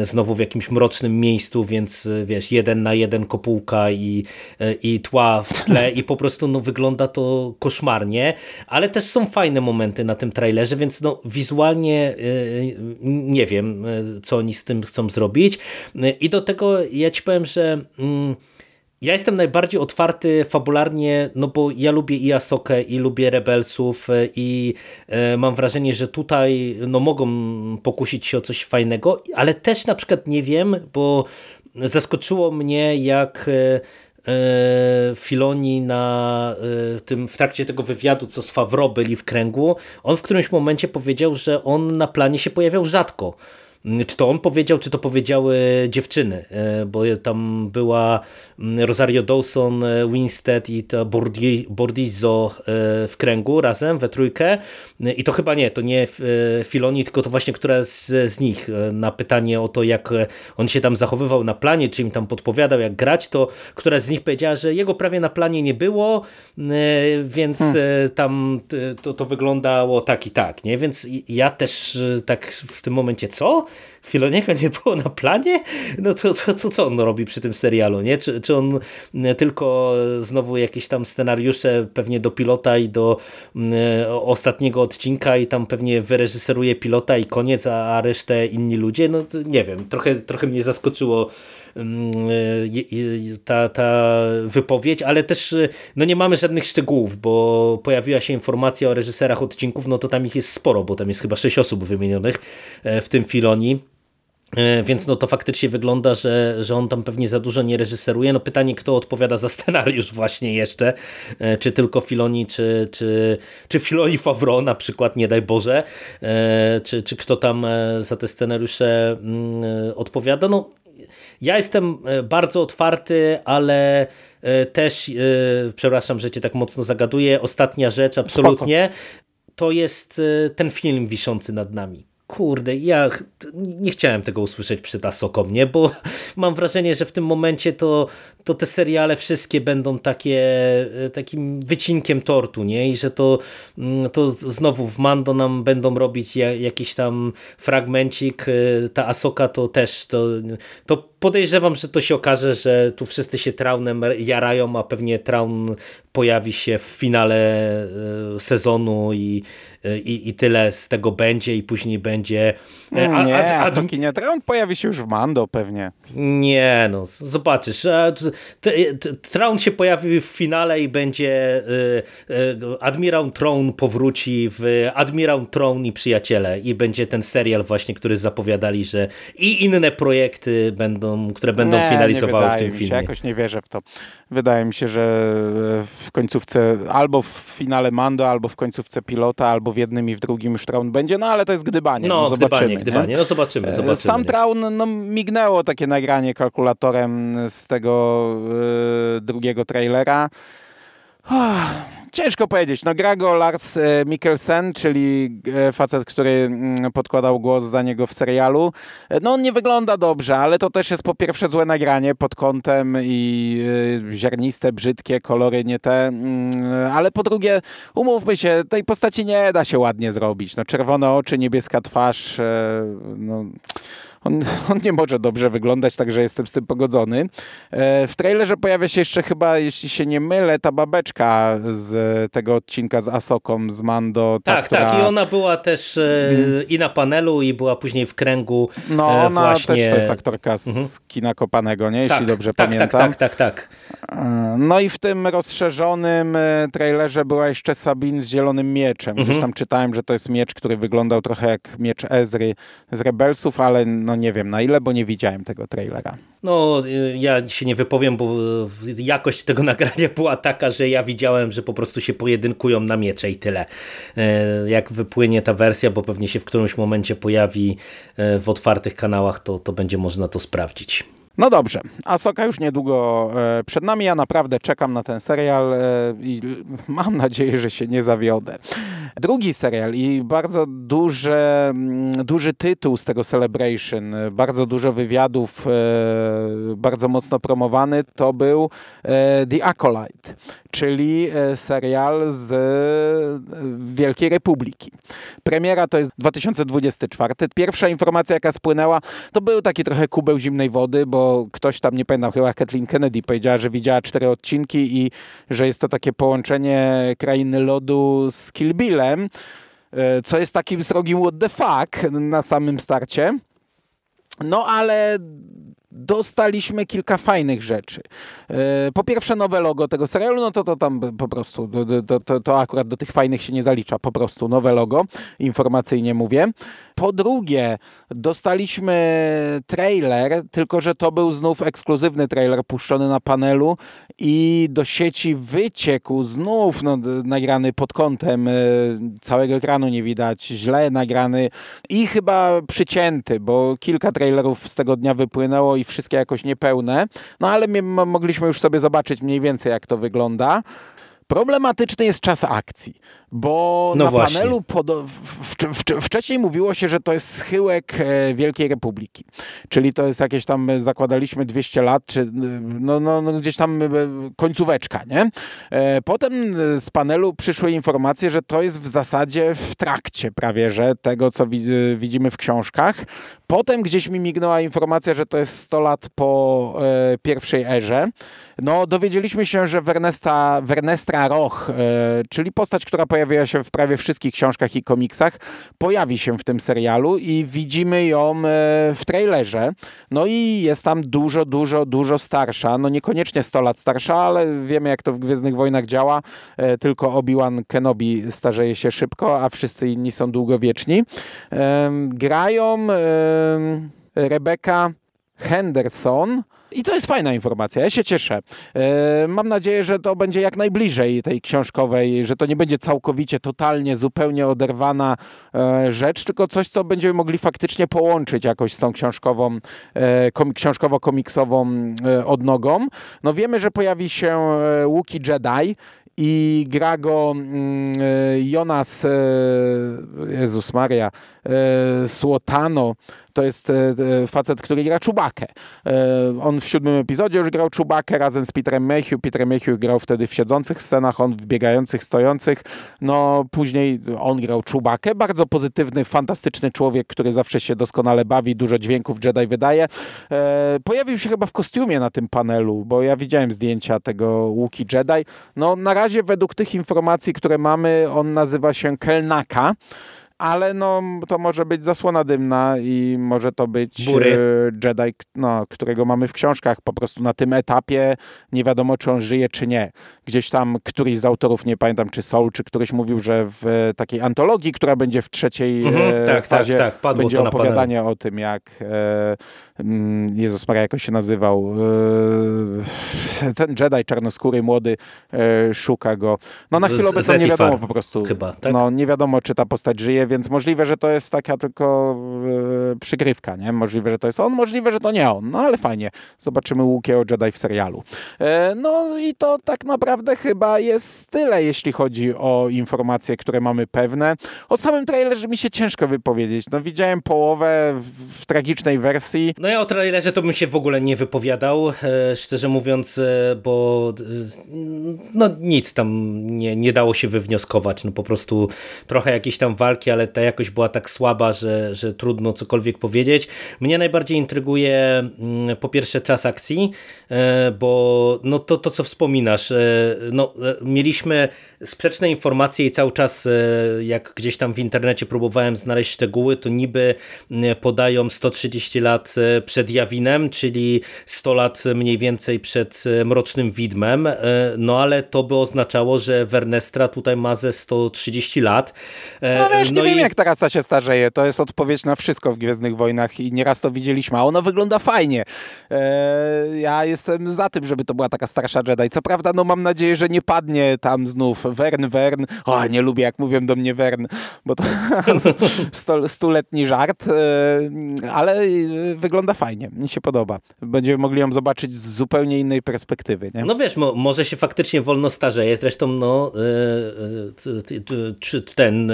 znowu w jakimś mrocznym miejscu, więc wiesz, jeden na jeden kopułka i, e, i tła w tle i po prostu no, wygląda to koszmarnie, ale też są fajne momenty na tym trailerze, więc no, wizualnie nie wiem, e, co oni z tym chcą zrobić. E, I do tego ja ci powiem, że mm, ja jestem najbardziej otwarty fabularnie, no bo ja lubię i Asokę, i lubię Rebelsów i mam wrażenie, że tutaj no mogą pokusić się o coś fajnego, ale też na przykład nie wiem, bo zaskoczyło mnie jak Filoni na e, tym, w trakcie tego wywiadu, co z Favreau byli w kręgu, on w którymś momencie powiedział, że on na planie się pojawiał rzadko. Czy to on powiedział, czy to powiedziały dziewczyny, e, bo tam była mm, Rosario Dawson, e, Winstead i to Bordizzo e, w kręgu razem, we trójkę i to chyba nie, to nie Filoni, tylko to właśnie która z, z nich na pytanie o to, jak on się tam zachowywał na planie, czy im tam podpowiadał, jak grać, to która z nich powiedziała, że jego prawie na planie nie było, więc hmm. tam to, to wyglądało tak i tak, nie? Więc ja też tak w tym momencie, co? Filoniego nie było na planie? No to, to, to co on robi przy tym serialu, nie? Czy, czy on tylko znowu jakieś tam scenariusze pewnie do pilota i do y, ostatniego odcinka i tam pewnie wyreżyseruje pilota i koniec, a, a resztę inni ludzie? No nie wiem, trochę, trochę mnie zaskoczyło ta, ta wypowiedź, ale też no nie mamy żadnych szczegółów, bo pojawiła się informacja o reżyserach odcinków, no to tam ich jest sporo, bo tam jest chyba sześć osób wymienionych, e, w tym Filoni. E, więc no to faktycznie wygląda, że, że on tam pewnie za dużo nie reżyseruje. No pytanie, kto odpowiada za scenariusz właśnie jeszcze, e, czy tylko Filoni, czy, czy, czy Filoni Favreau na przykład, nie daj Boże, czy, czy kto tam za te scenariusze mm, odpowiada. No ja jestem e, bardzo otwarty, ale e, też, e, przepraszam, że cię tak mocno zagaduję, ostatnia rzecz, absolutnie, Spoko. to jest ten film wiszący nad nami kurde, ja nie chciałem tego usłyszeć przed Asoką, nie? Bo mam wrażenie, że w tym momencie to, to te seriale wszystkie będą takie takim wycinkiem tortu, nie? I że to, mm, to znowu w Mando nam będą robić jakiś tam fragmencik, ta Asoka to też, to, to podejrzewam, że to się okaże, że tu wszyscy się Traunem jarają, a pewnie Traun pojawi się w finale e, sezonu i i, i tyle z tego będzie i później będzie... E, a, nie, a, a, a on pojawi się już w Mando pewnie. Nie, no zobaczysz. Traun się pojawi w finale i będzie e, e, Admirał Tron powróci w Admirał Tron i Przyjaciele i będzie ten serial właśnie, który zapowiadali, że i inne projekty będą, które będą nie, finalizowały nie w tym mi filmie. Się, jakoś nie wierzę w to. Wydaje mi się, że w końcówce albo w finale Mando, albo w końcówce pilota, albo w jednym i w drugim już Traun będzie, no ale to jest gdybanie. No, no gdybanie, zobaczymy, gdybanie. No zobaczymy, e, zobaczymy. Sam Traun, no mignęło takie nagranie kalkulatorem z tego yy, drugiego trailera. Oh Ciężko powiedzieć. No gra go Lars e, Mikkelsen, czyli e, facet, który mm, podkładał głos za niego w serialu. E, no on nie wygląda dobrze, ale to też jest po pierwsze złe nagranie pod kątem i ziarniste, brzydkie, kolory nie te, mm, ale po drugie umówmy się, tej postaci nie da się ładnie zrobić. No czerwone oczy, niebieska twarz, no on, on nie może dobrze wyglądać, także jestem z tym pogodzony. E, w trailerze pojawia się jeszcze chyba, jeśli się nie mylę, ta babeczka z tego odcinka z Asoką, z Mando. Ta, tak, która... tak i ona była też e, mhm. i na panelu i była później w kręgu No e, ona właśnie... też to jest aktorka z mhm. kina Kopanego, nie? jeśli tak, dobrze tak, pamiętam. Tak, tak, tak, tak. No i w tym rozszerzonym trailerze była jeszcze Sabin z zielonym mieczem. Gdzieś mhm. tam czytałem, że to jest miecz, który wyglądał trochę jak miecz Ezry z Rebelsów, ale no nie wiem na ile, bo nie widziałem tego trailera. No, y, ja się nie wypowiem, bo jakość tego nagrania była taka, że ja widziałem, że po prostu się pojedynkują na miecze i tyle. E, jak wypłynie ta wersja, bo pewnie się w którymś momencie pojawi e, w otwartych kanałach, to, to będzie można to sprawdzić. No dobrze, Asoka już niedługo e, przed nami. Ja naprawdę czekam na ten serial e, i mam nadzieję, że się nie zawiodę. Drugi serial i bardzo duże, mm, duży tytuł z tego Celebration, e, bardzo dużo wywiadów, bardzo mocno promowany, to był The Acolyte, czyli serial z Wielkiej Republiki. Premiera to jest 2024. Pierwsza informacja, jaka spłynęła, to był taki trochę kubeł zimnej wody, bo ktoś tam, nie pamiętam, chyba Kathleen Kennedy powiedziała, że widziała cztery odcinki i że jest to takie połączenie Krainy Lodu z Kill Billem, e, co jest takim srogim what the fuck na samym starcie. No ale dostaliśmy kilka fajnych rzeczy. E, po pierwsze nowe logo tego serialu, no to, to tam po prostu, to, to, to akurat do tych fajnych się nie zalicza, po prostu nowe logo, informacyjnie mówię. Po drugie, dostaliśmy trailer, tylko że to był znów ekskluzywny trailer puszczony na panelu i do sieci wyciekł znów no, nagrany pod kątem, e, całego ekranu nie widać, źle nagrany i chyba przycięty, bo kilka trailerów z tego dnia wypłynęło i wszystkie jakoś niepełne, no ale mogliśmy już sobie zobaczyć mniej więcej jak to wygląda. Problematyczny jest czas akcji, bo no na właśnie. panelu wcześniej mówiło się, że to jest schyłek e, Wielkiej Republiki, czyli to jest jakieś tam, e, zakładaliśmy 200 lat, czy e, no, no, no gdzieś tam końcóweczka, nie? Potem z panelu przyszły informacje, że to jest w zasadzie w trakcie prawie, że tego, co widzimy w książkach. Potem gdzieś mi mignęła informacja, że to jest 100 lat po pierwszej erze. No, dowiedzieliśmy się, że Wernesta, Wernestra Roch, czyli postać, która pojawia pojawiła się w prawie wszystkich książkach i komiksach, pojawi się w tym serialu i widzimy ją e, w trailerze. No i jest tam dużo, dużo, dużo starsza. No niekoniecznie 100 lat starsza, ale wiemy jak to w Gwiezdnych Wojnach działa. E, tylko Obi-Wan Kenobi starzeje się szybko, a wszyscy inni są długowieczni. Grają Rebecca Henderson, i to jest fajna informacja, ja się cieszę. E, mam nadzieję, że to będzie jak najbliżej tej książkowej, że to nie będzie całkowicie, totalnie, zupełnie oderwana e, rzecz, tylko coś, co będziemy mogli faktycznie połączyć jakoś z tą książkową, e, książkowo-komiksową odnogą. No wiemy, że pojawi się Łuki Jedi, i gra go mm, Jonas, Jezus Maria, Słotano, to jest e, e, facet, który gra Czubakę. E, on w siódmym epizodzie już grał Czubakę razem z Peterem Mayhew. Peter Mayhew grał wtedy w siedzących scenach, on w biegających, stojących. No później on grał Czubakę. Bardzo pozytywny, fantastyczny człowiek, który zawsze się doskonale bawi, dużo dźwięków Jedi wydaje. Pojawił się chyba w kostiumie na tym panelu, bo ja widziałem zdjęcia tego Łuki Jedi. No na razie według tych informacji, które mamy, on nazywa się Kelnaka ale no, to może być zasłona dymna i może to być Bury. E, Jedi, no, którego mamy w książkach. Po prostu na tym etapie nie wiadomo, czy on żyje, czy nie. Gdzieś tam któryś z autorów, nie pamiętam, czy Soul, czy któryś mówił, że w takiej antologii, która będzie w trzeciej mhm, e, tak, tak, fazie, tak, tak. będzie opowiadanie o tym, jak e, Jezus Maria jakoś się nazywał. E, ten Jedi czarnoskóry, młody, e, szuka go. No na chwilę obecną nie wiadomo po prostu. Chyba, tak? No nie wiadomo, czy ta postać żyje, więc możliwe, że to jest taka tylko e, przygrywka, nie? Możliwe, że to jest on, możliwe, że to nie on, no ale fajnie. Zobaczymy Łukiego Jedi w serialu. No i to tak naprawdę chyba jest tyle, jeśli chodzi o informacje, które mamy pewne. O samym trailerze mi się ciężko wypowiedzieć. No widziałem połowę w, w tragicznej wersji. No ja o trailerze to bym się w ogóle nie wypowiadał, e, szczerze mówiąc, e, bo e, no nic tam nie, nie dało się wywnioskować. No po prostu trochę jakieś tam walki, ale ta jakość była tak słaba, że, że trudno cokolwiek powiedzieć. Mnie najbardziej intryguje mm, po pierwsze czas akcji, bo no to, to co wspominasz, no, mieliśmy sprzeczne informacje i cały czas jak gdzieś tam w internecie próbowałem znaleźć szczegóły, to niby podają 130 lat przed Jawinem, czyli 100 lat mniej więcej przed Mrocznym Widmem, no ale to by oznaczało, że Wernestra tutaj ma ze 130 lat. No wiesz, no nie wiem, jak ta rasa się starzeje. To jest odpowiedź na wszystko w Gwiezdnych Wojnach i nieraz to widzieliśmy, a ono wygląda fajnie. Ja jestem za tym, żeby to była taka starsza Jedi. Co prawda, no mam nadzieję, że nie padnie tam znów Wern, Wern. O, nie lubię, jak mówią do mnie Wern, bo to stuletni żart, eee, ale wygląda wygląda fajnie, mi się podoba. Będziemy mogli ją zobaczyć z zupełnie innej perspektywy. Nie? No wiesz, mo może się faktycznie wolno starzeje, zresztą no yy, ten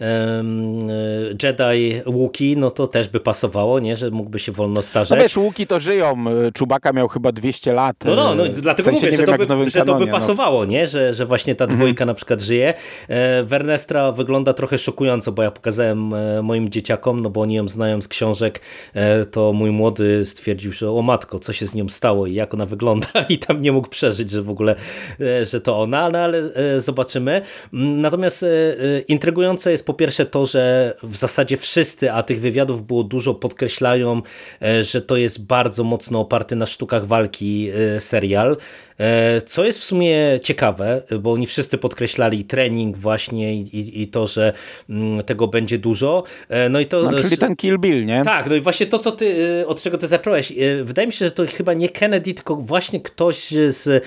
yy, Jedi Łuki, no to też by pasowało, nie, że mógłby się wolno starzeć. No wiesz, Łuki to żyją, Czubaka miał chyba 200 lat. No, no, no dlatego w sensie, mówię, że, to by, że to by pasowało, no. nie, że, że właśnie ta mhm. Dwójka na przykład żyje. Wernestra wygląda trochę szokująco, bo ja pokazałem moim dzieciakom, no bo oni ją znają z książek, to mój młody stwierdził, że o matko, co się z nią stało i jak ona wygląda i tam nie mógł przeżyć, że w ogóle, e, że to ona, no ale e, zobaczymy. Mm, natomiast e, intrygujące jest po pierwsze to, że w zasadzie wszyscy, a tych wywiadów było dużo, podkreślają, że to jest bardzo mocno oparty na sztukach walki serial. E, co jest w sumie ciekawe, bo oni wszyscy podkreślali trening właśnie i, i to, że mm, tego będzie dużo. E, no i to... No, czyli ten Kill Bill, nie? Tak, no i właśnie to, co ty, e, od czego ty zacząłeś. Wydaje mi się, że to chyba nie Kennedy, tylko właśnie ktoś z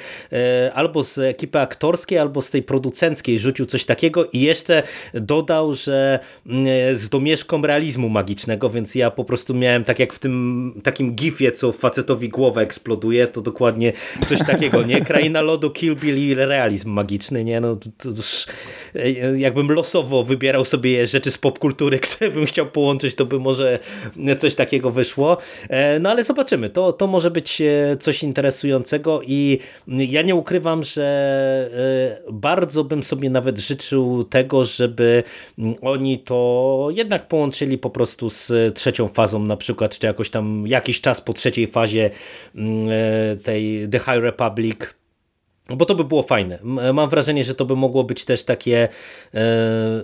albo z ekipy aktorskiej, albo z tej producenckiej rzucił coś takiego i jeszcze dodał, że mm, z domieszką realizmu magicznego, więc ja po prostu miałem tak jak w tym takim gifie, co facetowi głowę eksploduje, to dokładnie coś takiego nie? Kraina lodu, Kill Bill i realizm magiczny, nie? No, to, to, e, jakbym losowo wybierał sobie rzeczy z popkultury, które bym chciał połączyć, to by może coś takiego wyszło. E, no ale zobaczymy. To, to może być e, coś interesującego i ja nie ukrywam, że bardzo bym sobie nawet życzył tego, żeby oni to jednak połączyli po prostu z trzecią fazą na przykład, czy jakoś tam jakiś czas po trzeciej fazie tej The High Republic bo to by było fajne. Mam wrażenie, że to by mogło być też takie e,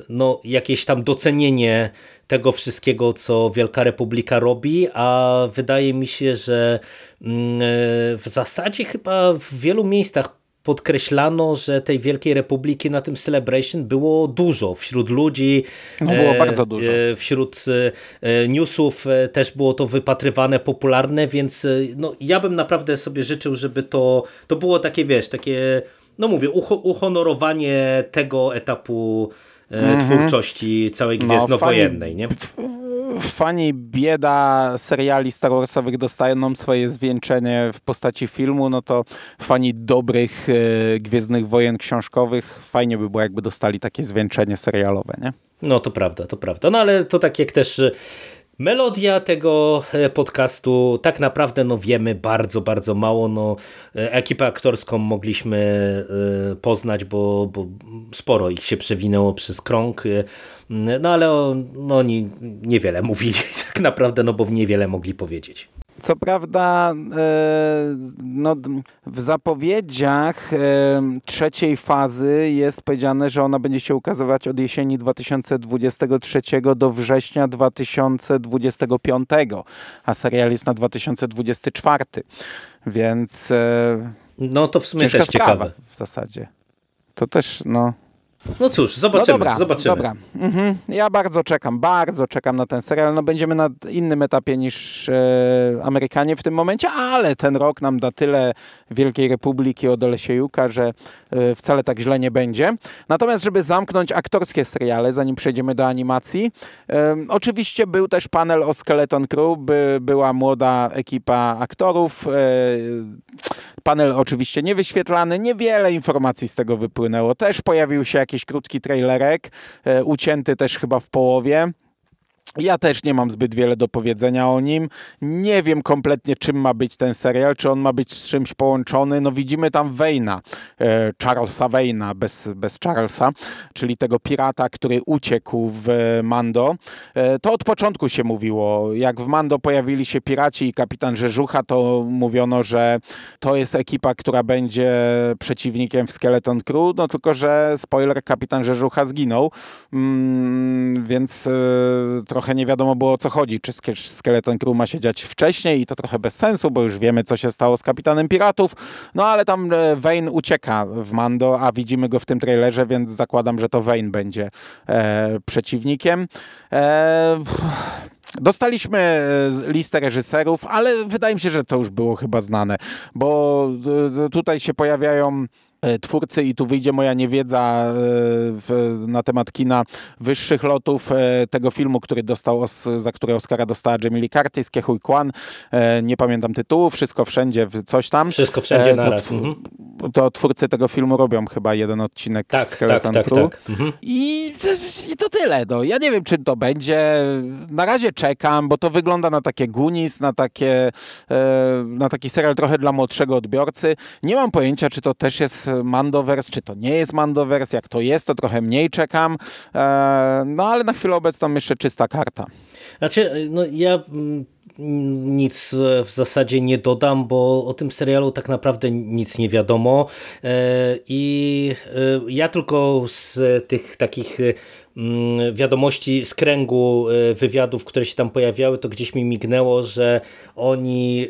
no, jakieś tam docenienie tego wszystkiego, co Wielka Republika robi, a wydaje mi się, że mm, e, w zasadzie chyba w wielu miejscach podkreślano, że tej Wielkiej Republiki na tym Celebration było dużo wśród ludzi. No było e, bardzo dużo. E, wśród e, newsów też było to wypatrywane, popularne, więc no, ja bym naprawdę sobie życzył, żeby to, to było takie, wiesz, takie, no mówię, uhonorowanie tego etapu mm -hmm. twórczości całej no, Gwiezdnowojennej, nie? Fani bieda seriali Star Warsowych dostają swoje zwieńczenie w postaci filmu, no to fani dobrych e, Gwiezdnych Wojen książkowych fajnie by było, jakby dostali takie zwieńczenie serialowe, nie? No to prawda, to prawda. No ale to tak jak też Melodia tego e, podcastu tak naprawdę no wiemy bardzo, bardzo mało. No, e, ekipę aktorską mogliśmy e, poznać, bo, bo sporo ich się przewinęło przez krąg. No ale no, oni niewiele mówili tak naprawdę, no bo niewiele mogli powiedzieć. Co prawda, e, no, w zapowiedziach e, trzeciej fazy jest powiedziane, że ona będzie się ukazywać od jesieni 2023 do września 2025, a serial jest na 2024. Więc. E, no to w sumie też ciekawe. W zasadzie. To też, no. No cóż, zobaczymy. No dobra, zobaczymy. Dobra. Mhm. Ja bardzo czekam, bardzo czekam na ten serial. No będziemy na innym etapie niż e, Amerykanie w tym momencie, ale ten rok nam da tyle Wielkiej Republiki od Olesiejuka, że e, wcale tak źle nie będzie. Natomiast, żeby zamknąć aktorskie seriale, zanim przejdziemy do animacji, e, oczywiście był też panel o Skeleton Crew, by, była młoda ekipa aktorów. Panel oczywiście niewyświetlany, niewiele informacji z tego wypłynęło. Też pojawił się jakiś krótki trailerek, e, ucięty też chyba w połowie. Ja też nie mam zbyt wiele do powiedzenia o nim. Nie wiem kompletnie, czym ma być ten serial, czy on ma być z czymś połączony. No widzimy tam Wayna, e, Charlesa Wayna, bez, bez Charlesa, czyli tego pirata, który uciekł w Mando. E, to od początku się mówiło. Jak w Mando pojawili się piraci i kapitan Rzeżucha, to mówiono, że to jest ekipa, która będzie przeciwnikiem w Skeleton Crew, no tylko, że spoiler, kapitan Rzeżucha zginął, mm, więc e, trochę nie wiadomo było o co chodzi. Czy Skeleton Crew ma się dziać wcześniej i to trochę bez sensu, bo już wiemy co się stało z kapitanem piratów. No ale tam e, Wayne ucieka w Mando, a widzimy go w tym trailerze, więc zakładam, że to Wayne będzie e, przeciwnikiem. E, Dostaliśmy e, listę reżyserów, ale wydaje mi się, że to już było chyba znane, bo tutaj się pojawiają E, twórcy i tu wyjdzie moja niewiedza e, w, na temat kina wyższych lotów e, tego filmu, który dostał, za który Oscara dostała Jamie Lee Curtis, Kehui Kwan, nie pamiętam tytułu, Wszystko Wszędzie, coś tam. Wszystko Wszędzie naraz. To, mhm. to twórcy tego filmu robią chyba jeden odcinek tak, Skeleton tak, Crew. Tak, tak. Mhm. I, I to tyle. No. Ja nie wiem, czym to będzie. Na razie czekam, bo to wygląda na takie Gunis, na, takie, na taki serial trochę dla młodszego odbiorcy. Nie mam pojęcia, czy to też jest Mandoverse, czy to nie jest Mandoverse, jak to jest, to trochę mniej czekam, e, no ale na chwilę obecną jeszcze czysta karta. Znaczy, no ja mm, nic w zasadzie nie dodam, bo o tym serialu tak naprawdę nic nie wiadomo e, i e, ja tylko z tych takich wiadomości z kręgu y, wywiadów, które się tam pojawiały, to gdzieś mi mignęło, że oni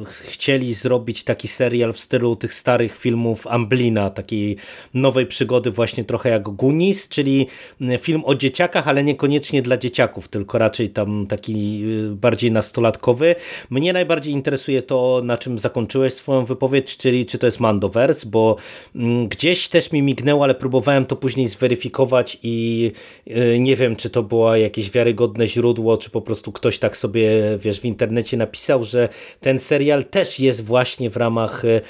y, chcieli zrobić taki serial w stylu tych starych filmów Amblina, takiej nowej przygody właśnie trochę jak Gunis, czyli y, film o dzieciakach, ale niekoniecznie dla dzieciaków, tylko raczej tam taki bardziej nastolatkowy. Mnie najbardziej interesuje to, na czym zakończyłeś swoją wypowiedź, czyli czy to jest Mandoverse, bo mm, gdzieś też mi mignęło, ale próbowałem to później zweryfikować i Y, nie wiem, czy to było jakieś wiarygodne źródło, czy po prostu ktoś tak sobie, wiesz, w internecie napisał, że ten serial też jest właśnie w ramach y,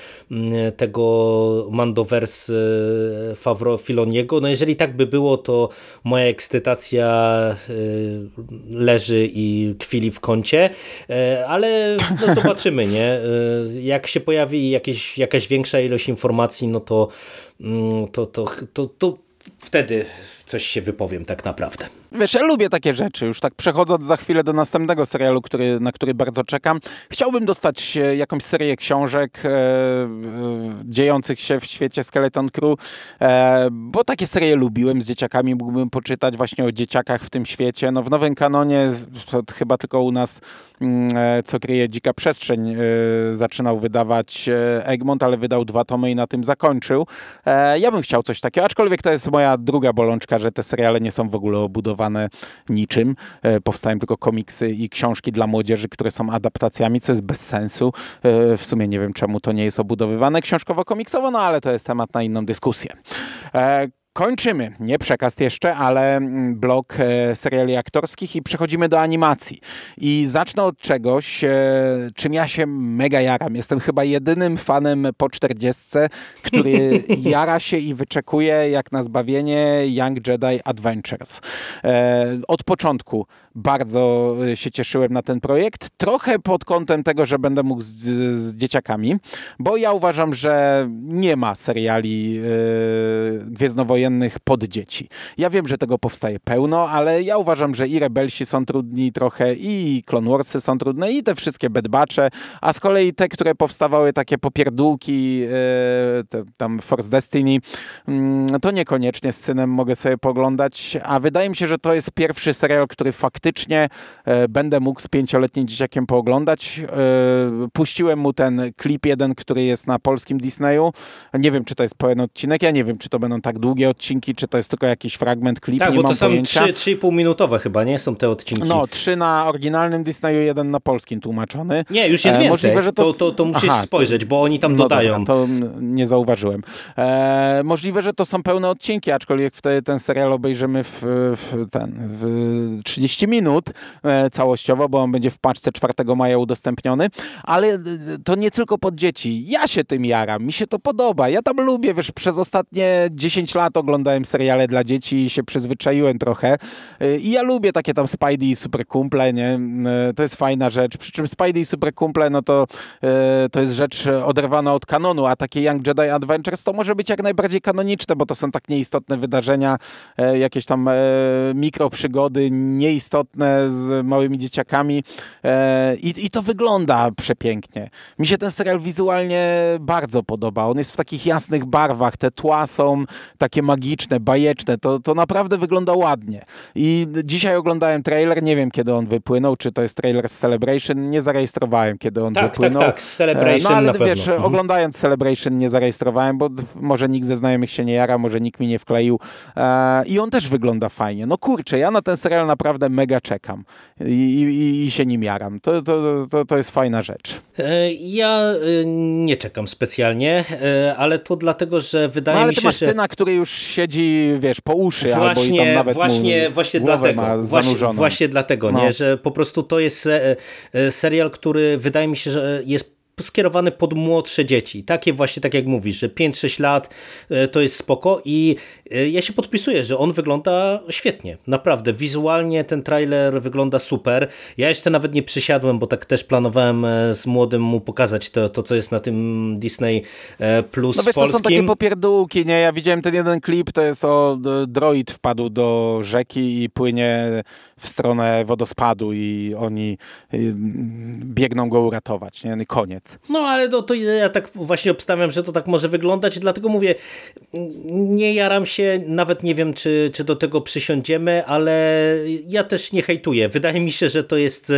y, tego Mandoverse Favro Filoniego. No jeżeli tak by było, to moja ekscytacja leży i kwili w kącie, ale no zobaczymy, nie? Jak się pojawi jakieś, jakaś większa ilość informacji, no to, mm, to, to, to, to wtedy coś się wypowiem tak naprawdę. Wiesz, ja lubię takie rzeczy. Już tak przechodząc za chwilę do następnego serialu, który, na który bardzo czekam. Chciałbym dostać e, jakąś serię książek e, e, dziejących się w świecie Skeleton Crew, e, bo takie serie lubiłem z dzieciakami. Mógłbym poczytać właśnie o dzieciakach w tym świecie. No w nowym kanonie chyba tylko u nas mm, e, co kryje Dzika Przestrzeń e, zaczynał wydawać Egmont, ale wydał dwa tomy i na tym zakończył. ja bym chciał coś takiego, aczkolwiek to jest moja druga bolączka, że te seriale nie są w ogóle obudowane niczym. E, powstają tylko komiksy i książki dla młodzieży, które są adaptacjami, co jest bez sensu. E, w sumie nie wiem, czemu to nie jest obudowywane książkowo-komiksowo, no ale to jest temat na inną dyskusję. Kończymy, nie przekaz jeszcze, ale mm, blok e, seriali aktorskich i przechodzimy do animacji. I zacznę od czegoś, e, czym ja się mega jaram. Jestem chyba jedynym fanem po 40, który jara się i wyczekuje jak na zbawienie Young Jedi Adventures. E, od początku bardzo się cieszyłem na ten projekt. Trochę pod kątem tego, że będę mógł z, z dzieciakami, bo ja uważam, że nie ma seriali Gwiezdnowojennych wojennych pod dzieci. Ja wiem, że tego powstaje pełno, ale ja uważam, że i Rebelsi są trudni trochę, i Clone Warsy są trudne, i te wszystkie bedbacze, a z kolei te, które powstawały takie popierdółki, yy, tam Force Destiny, yy, to niekoniecznie z synem mogę sobie poglądać, a wydaje mi się, że to jest pierwszy serial, który faktycznie yy, będę mógł z pięcioletnim dzieciakiem pooglądać. Puściłem mu ten klip jeden, który jest na polskim Disneyu. Nie wiem, czy to jest pełen odcinek, ja nie wiem, czy to będą tak długie odcinki, czy to jest tylko jakiś fragment, klip, tak, nie bo mam to są pojęcia. 3,5 minutowe chyba, nie? Są te odcinki. No, trzy na oryginalnym Disneyu, jeden na polskim tłumaczony. Nie, już jest e, więcej. Możliwe, że to... To, to, to musisz Aha, spojrzeć, bo oni tam no dodają. Dobra, to nie zauważyłem. E, możliwe, że to są pełne odcinki, aczkolwiek wtedy ten serial obejrzymy w, w ten, w 30 minut e, całościowo, bo on będzie w paczce 4 maja udostępniony, ale e, to nie tylko pod dzieci. Ja się tym jaram, mi się to podoba. Ja tam lubię, wiesz, przez ostatnie 10 lat oglądałem seriale dla dzieci i się przyzwyczaiłem trochę. Y, I ja lubię takie tam Spidey i Super Kumple, nie? To jest fajna rzecz. Przy czym Spidey i Super Kumple, no to, to jest rzecz oderwana od kanonu, a takie Young Jedi Adventures to może być jak najbardziej kanoniczne, bo to są tak nieistotne wydarzenia, jakieś tam mikroprzygody, nieistotne z małymi dzieciakami i, i to wygląda przepięknie. Mi się ten serial wizualnie bardzo podoba. On jest w takich jasnych barwach, te tła są takie magiczne, bajeczne, to, to naprawdę wygląda ładnie. I dzisiaj oglądałem trailer, nie wiem kiedy on wypłynął, czy to jest trailer z Celebration, nie zarejestrowałem kiedy on tak, wypłynął. Tak, tak, Celebration no, ale na wiesz, pewno. Mhm. oglądając Celebration nie zarejestrowałem, bo może nikt ze znajomych się nie jara, może nikt mi nie wkleił. E, I on też wygląda fajnie. No kurczę, ja na ten serial naprawdę mega mega czekam i, i, i się nim jaram. To, to, to, to jest fajna rzecz. E, ja nie czekam specjalnie, ale to dlatego, że wydaje no, ale mi się, ty masz że... syna, który już siedzi, wiesz, po uszy właśnie, albo i tam nawet właśnie, mu właśnie dlatego, ma właśnie dlatego, no. nie, że po prostu to jest serial, który wydaje mi się, że jest skierowany pod młodsze dzieci. Takie właśnie, tak jak mówisz, że 5-6 lat e, to jest spoko i e, ja się podpisuję, że on wygląda świetnie. Naprawdę, wizualnie ten trailer wygląda super. Ja jeszcze nawet nie przysiadłem, bo tak też planowałem e, z młodym mu pokazać to, to co jest na tym Disney Plus No wiesz, polskim. to są takie popierdółki, nie? Ja widziałem ten jeden klip, to jest o droid wpadł do rzeki i płynie w stronę wodospadu i oni biegną go uratować, nie? No koniec. No ale to, to ja tak właśnie obstawiam, że to tak może wyglądać, dlatego mówię, nie jaram się, nawet nie wiem, czy, czy do tego przysiądziemy, ale ja też nie hejtuję. Wydaje mi się, że to jest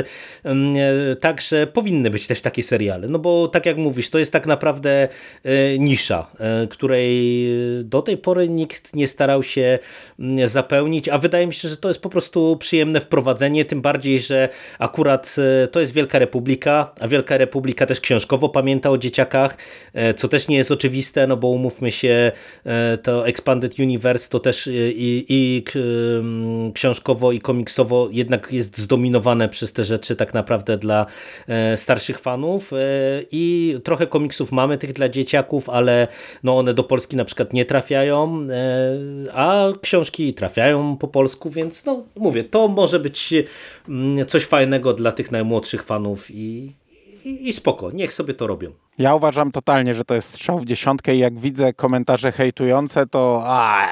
um, tak, że powinny być też takie seriale, no bo tak jak mówisz, to jest tak naprawdę e, nisza, e, której do tej pory nikt nie starał się zapełnić, a wydaje mi się, że to jest po prostu przyjemne wprowadzenie, tym bardziej, że akurat e, to jest Wielka Republika, a Wielka Republika też książkowo pamięta o dzieciakach, e, co też nie jest oczywiste, no bo umówmy się, e, to Expanded Universe to też i, i książkowo i komiksowo jednak jest zdominowane przez te rzeczy tak naprawdę dla starszych fanów i trochę komiksów mamy tych dla dzieciaków, ale no one do Polski na przykład nie trafiają, a książki trafiają po polsku, więc no mówię, to może być mm, coś fajnego dla tych najmłodszych fanów i, i, i spoko, niech sobie to robią. Ja uważam totalnie, że to jest strzał w dziesiątkę i jak widzę komentarze hejtujące, to a,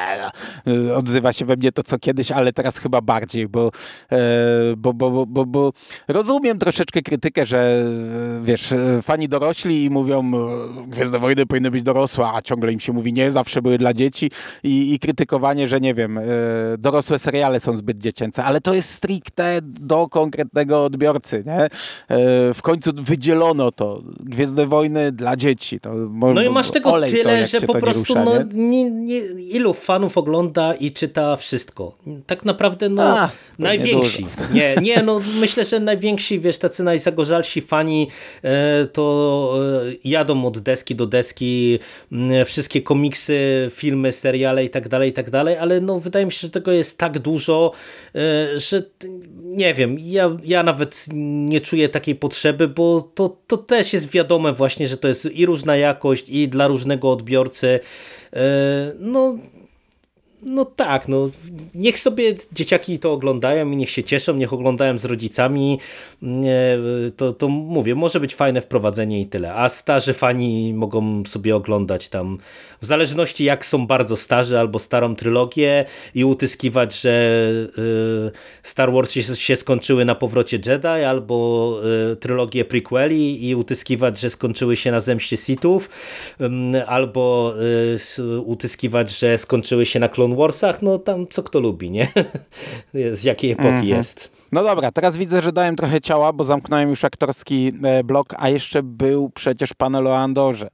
odzywa się we mnie to co kiedyś, ale teraz chyba bardziej, bo, e, bo, bo, bo, bo rozumiem troszeczkę krytykę, że wiesz, fani dorośli i mówią Gwiezdne Wojny powinny być dorosłe, a ciągle im się mówi nie, zawsze były dla dzieci i, i krytykowanie, że nie wiem, e, dorosłe seriale są zbyt dziecięce, ale to jest stricte do konkretnego odbiorcy, nie? E, w końcu wydzielono to. Gwiezdne Wojny wojny dla dzieci. To no i masz tego tyle, to, że po prostu rusza, no, nie? Nie, ilu fanów ogląda i czyta wszystko. Tak naprawdę no A, najwięksi. Nie, nie, no myślę, że najwięksi, wiesz, tacy najzagorzalsi fani e, to e, jadą od deski do deski, wszystkie komiksy, filmy, seriale i tak dalej, i tak dalej, ale no wydaje mi się, że tego jest tak dużo, e, że nie wiem, ja, ja nawet nie czuję takiej potrzeby, bo to, to też jest wiadome właśnie właśnie, że to jest i różna jakość, i dla różnego odbiorcy. E, no, no tak, no niech sobie dzieciaki to oglądają i niech się cieszą, niech oglądają z rodzicami. To, to mówię, może być fajne wprowadzenie i tyle. A starzy fani mogą sobie oglądać tam w zależności jak są bardzo starzy albo starą trylogię i utyskiwać, że y, Star Wars się, skończyły na powrocie Jedi albo y, trylogię prequeli i utyskiwać, że skończyły się na zemście Sithów albo y, utyskiwać, że skończyły się na Clone Clone Warsach, no tam co kto lubi, nie? Z jakiej epoki mm -hmm. jest. No dobra, teraz widzę, że dałem trochę ciała, bo zamknąłem już aktorski e, blok, a jeszcze był przecież panel o Andorze.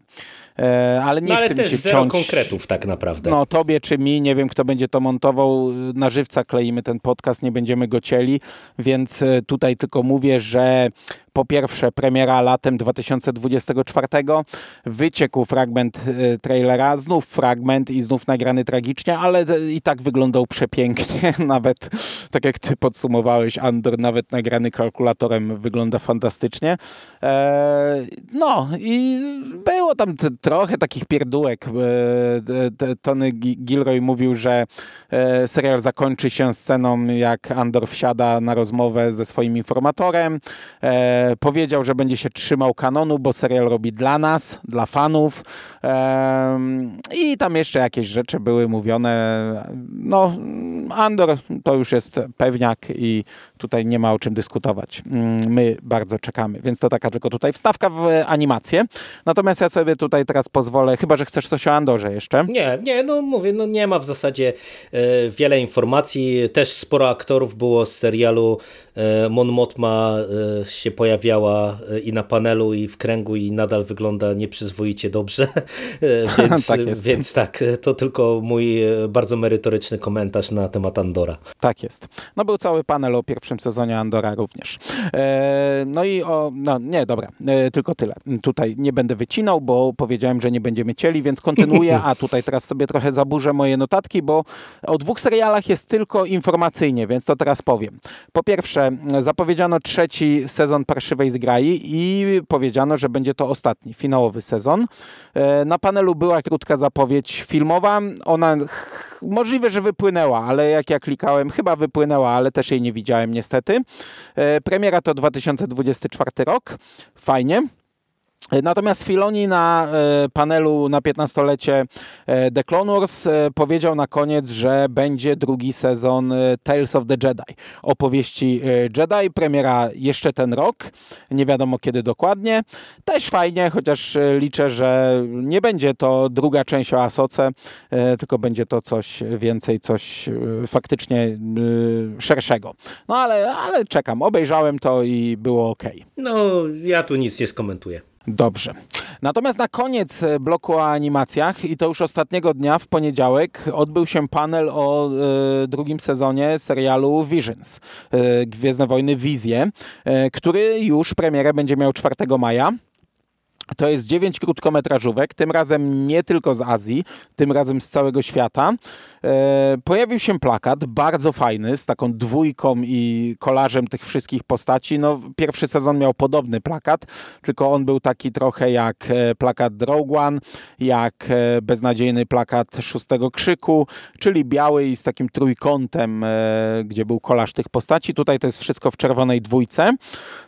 E, ale nie no, ale chcę mi się zero wciąć. konkretów tak naprawdę. No tobie czy mi, nie wiem kto będzie to montował. Na żywca kleimy ten podcast, nie będziemy go cieli, więc e, tutaj tylko mówię, że po pierwsze premiera latem 2024, wyciekł fragment e, trailera, znów fragment i znów nagrany tragicznie, ale i tak wyglądał przepięknie, nawet tak jak ty podsumowałeś, Andor, nawet nagrany kalkulatorem wygląda fantastycznie. No i było tam trochę takich pierdółek. E, Tony Gilroy mówił, że e, serial zakończy się sceną, jak Andor wsiada na rozmowę ze swoim informatorem. E, powiedział, że będzie się trzymał kanonu, bo serial robi dla nas, dla fanów. I tam jeszcze jakieś rzeczy były mówione. No, Andor to już jest pewniak i tutaj nie ma o czym dyskutować. Mm, my bardzo czekamy, więc to taka tylko tutaj wstawka w animację. Natomiast ja sobie tutaj teraz pozwolę, chyba że chcesz coś o Andorze jeszcze. Nie, nie, no mówię, no nie ma w zasadzie e, wiele informacji. Też sporo aktorów było z serialu e, Mon Mothma e, się pojawiała i na panelu, i w kręgu, i nadal wygląda nieprzyzwoicie dobrze. więc, tak więc tak, to tylko mój bardzo merytoryczny komentarz na temat Andora. Tak jest. No był cały panel o pierwszym sezonie Andora również. E, no i o, no nie, dobra, e, tylko tyle. Tutaj nie będę wycinał, bo powiedziałem, że nie będziemy cieli, więc kontynuuję, a tutaj teraz sobie trochę zaburzę moje notatki, bo o dwóch serialach jest tylko informacyjnie, więc to teraz powiem. Po pierwsze, zapowiedziano trzeci sezon Parszywej Zgrai i powiedziano, że będzie to ostatni, finałowy sezon. E, na panelu była krótka zapowiedź filmowa. Ona możliwe, że wypłynęła, ale jak ja klikałem, chyba wypłynęła, ale też jej nie widziałem niestety. E, premiera to 2024 rok. Fajnie. Natomiast Filoni na e, panelu na 15-lecie e, The Clone Wars e, powiedział na koniec, że będzie drugi sezon Tales of the Jedi. Opowieści Jedi, premiera jeszcze ten rok, nie wiadomo kiedy dokładnie. Też fajnie, chociaż liczę, że nie będzie to druga część o Asoce, tylko będzie to coś więcej, coś faktycznie szerszego. No ale, ale czekam, obejrzałem to i było ok. No, ja tu nic nie skomentuję. Dobrze. Natomiast na koniec e, bloku o animacjach i to już ostatniego dnia, w poniedziałek, odbył się panel o e, drugim sezonie serialu Visions, e, Gwiezdne Wojny Wizje, e, który już premierę będzie miał 4 maja. To jest dziewięć krótkometrażówek, tym razem nie tylko z Azji, tym razem z całego świata. E, pojawił się plakat, bardzo fajny, z taką dwójką i kolażem tych wszystkich postaci. No, pierwszy sezon miał podobny plakat, tylko on był taki trochę jak e, plakat Rogue One, jak e, beznadziejny plakat Szóstego Krzyku, czyli biały i z takim trójkątem, gdzie był kolaż tych postaci. Tutaj to jest wszystko w czerwonej dwójce.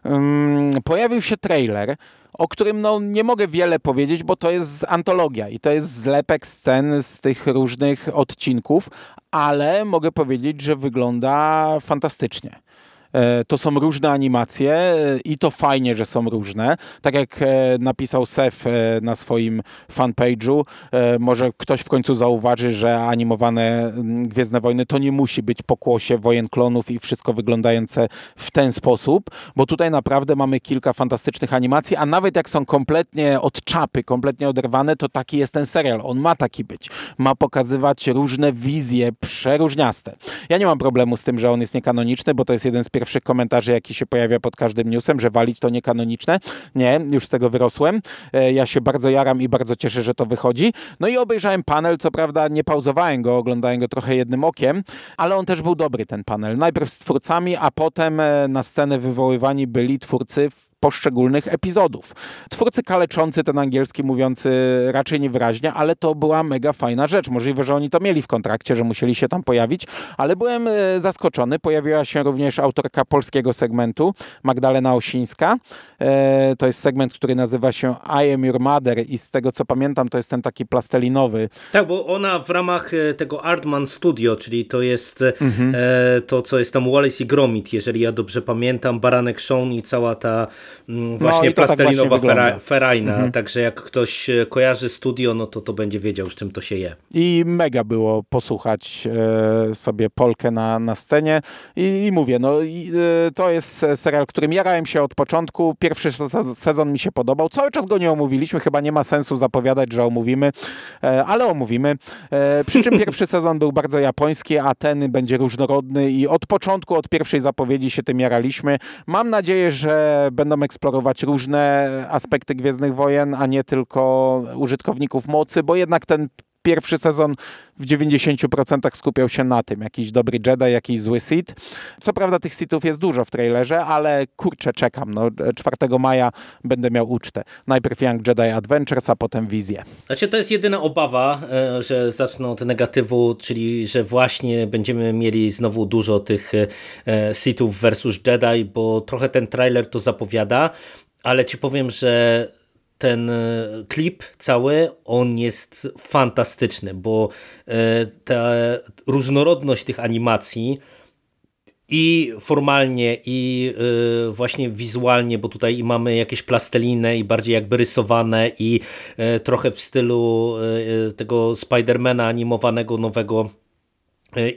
Um, pojawił się trailer, o którym no, nie mogę wiele powiedzieć, bo to jest antologia i to jest zlepek scen z tych różnych odcinków, ale mogę powiedzieć, że wygląda fantastycznie. E, to są różne animacje e, i to fajnie, że są różne. Tak jak e, napisał Sef na swoim fanpage'u, może ktoś w końcu zauważy, że animowane mm, Gwiezdne Wojny to nie musi być pokłosie wojen klonów i wszystko wyglądające w ten sposób, bo tutaj naprawdę mamy kilka fantastycznych animacji, a nawet jak są kompletnie od czapy, kompletnie oderwane, to taki jest ten serial. On ma taki być. Ma pokazywać różne wizje przeróżniaste. Ja nie mam problemu z tym, że on jest niekanoniczny, bo to jest jeden z pierwszych komentarzy, jaki się pojawia pod każdym newsem, że walić to niekanoniczne. Nie, już z tego wyrosłem. E, ja się bardzo jaram i bardzo cieszę, że to wychodzi. No i obejrzałem panel, co prawda nie pauzowałem go, oglądałem go trochę jednym okiem, ale on też był dobry, ten panel. Najpierw z twórcami, a potem e, na scenę wywoływani byli twórcy poszczególnych epizodów. Twórcy kaleczący ten angielski mówiący raczej niewyraźnie, ale to była mega fajna rzecz. Możliwe, że oni to mieli w kontrakcie, że musieli się tam pojawić, ale byłem e, zaskoczony. Pojawiła się również autorka polskiego segmentu, Magdalena Osińska. E, to jest segment, który nazywa się I am your mother i z tego co pamiętam, to jest ten taki plastelinowy. Tak, bo ona w ramach e, tego Artman Studio, czyli to jest mhm. to, co jest tam Wallace i Gromit, jeżeli ja dobrze pamiętam, Baranek Sean i cała ta właśnie no plastelinowa tak ferajna, mhm. także jak ktoś e, kojarzy studio, no to to będzie wiedział, z czym to się je. I mega było posłuchać e, sobie Polkę na, na scenie. I, i mówię, no i, e, to jest serial, którym jarałem się od początku, pierwszy sezon mi się podobał, cały czas go nie omówiliśmy, chyba nie ma sensu zapowiadać, że omówimy, e, ale omówimy, e, przy czym pierwszy sezon był bardzo japoński, a ten będzie różnorodny i od początku, od pierwszej zapowiedzi się tym jaraliśmy. Mam nadzieję, że będą eksplorować różne aspekty Gwiezdnych Wojen, a nie tylko użytkowników mocy, bo jednak ten pierwszy sezon w 90% skupiał się na tym. Jakiś dobry Jedi, jakiś zły Sith. Co prawda tych Sithów jest dużo w trailerze, ale kurczę, czekam. No, 4 maja będę miał ucztę. Najpierw Young Jedi Adventures, a potem wizję. Znaczy to jest jedyna obawa, e, że zacznę od negatywu, czyli że właśnie będziemy mieli znowu dużo tych e, Sithów versus Jedi, bo trochę ten trailer to zapowiada, ale ci powiem, że ten e, klip cały, on jest fantastyczny, bo e, ta różnorodność tych animacji i formalnie, i e, właśnie wizualnie, bo tutaj mamy jakieś plastelinę i bardziej jakby rysowane i trochę w stylu tego Spidermana animowanego nowego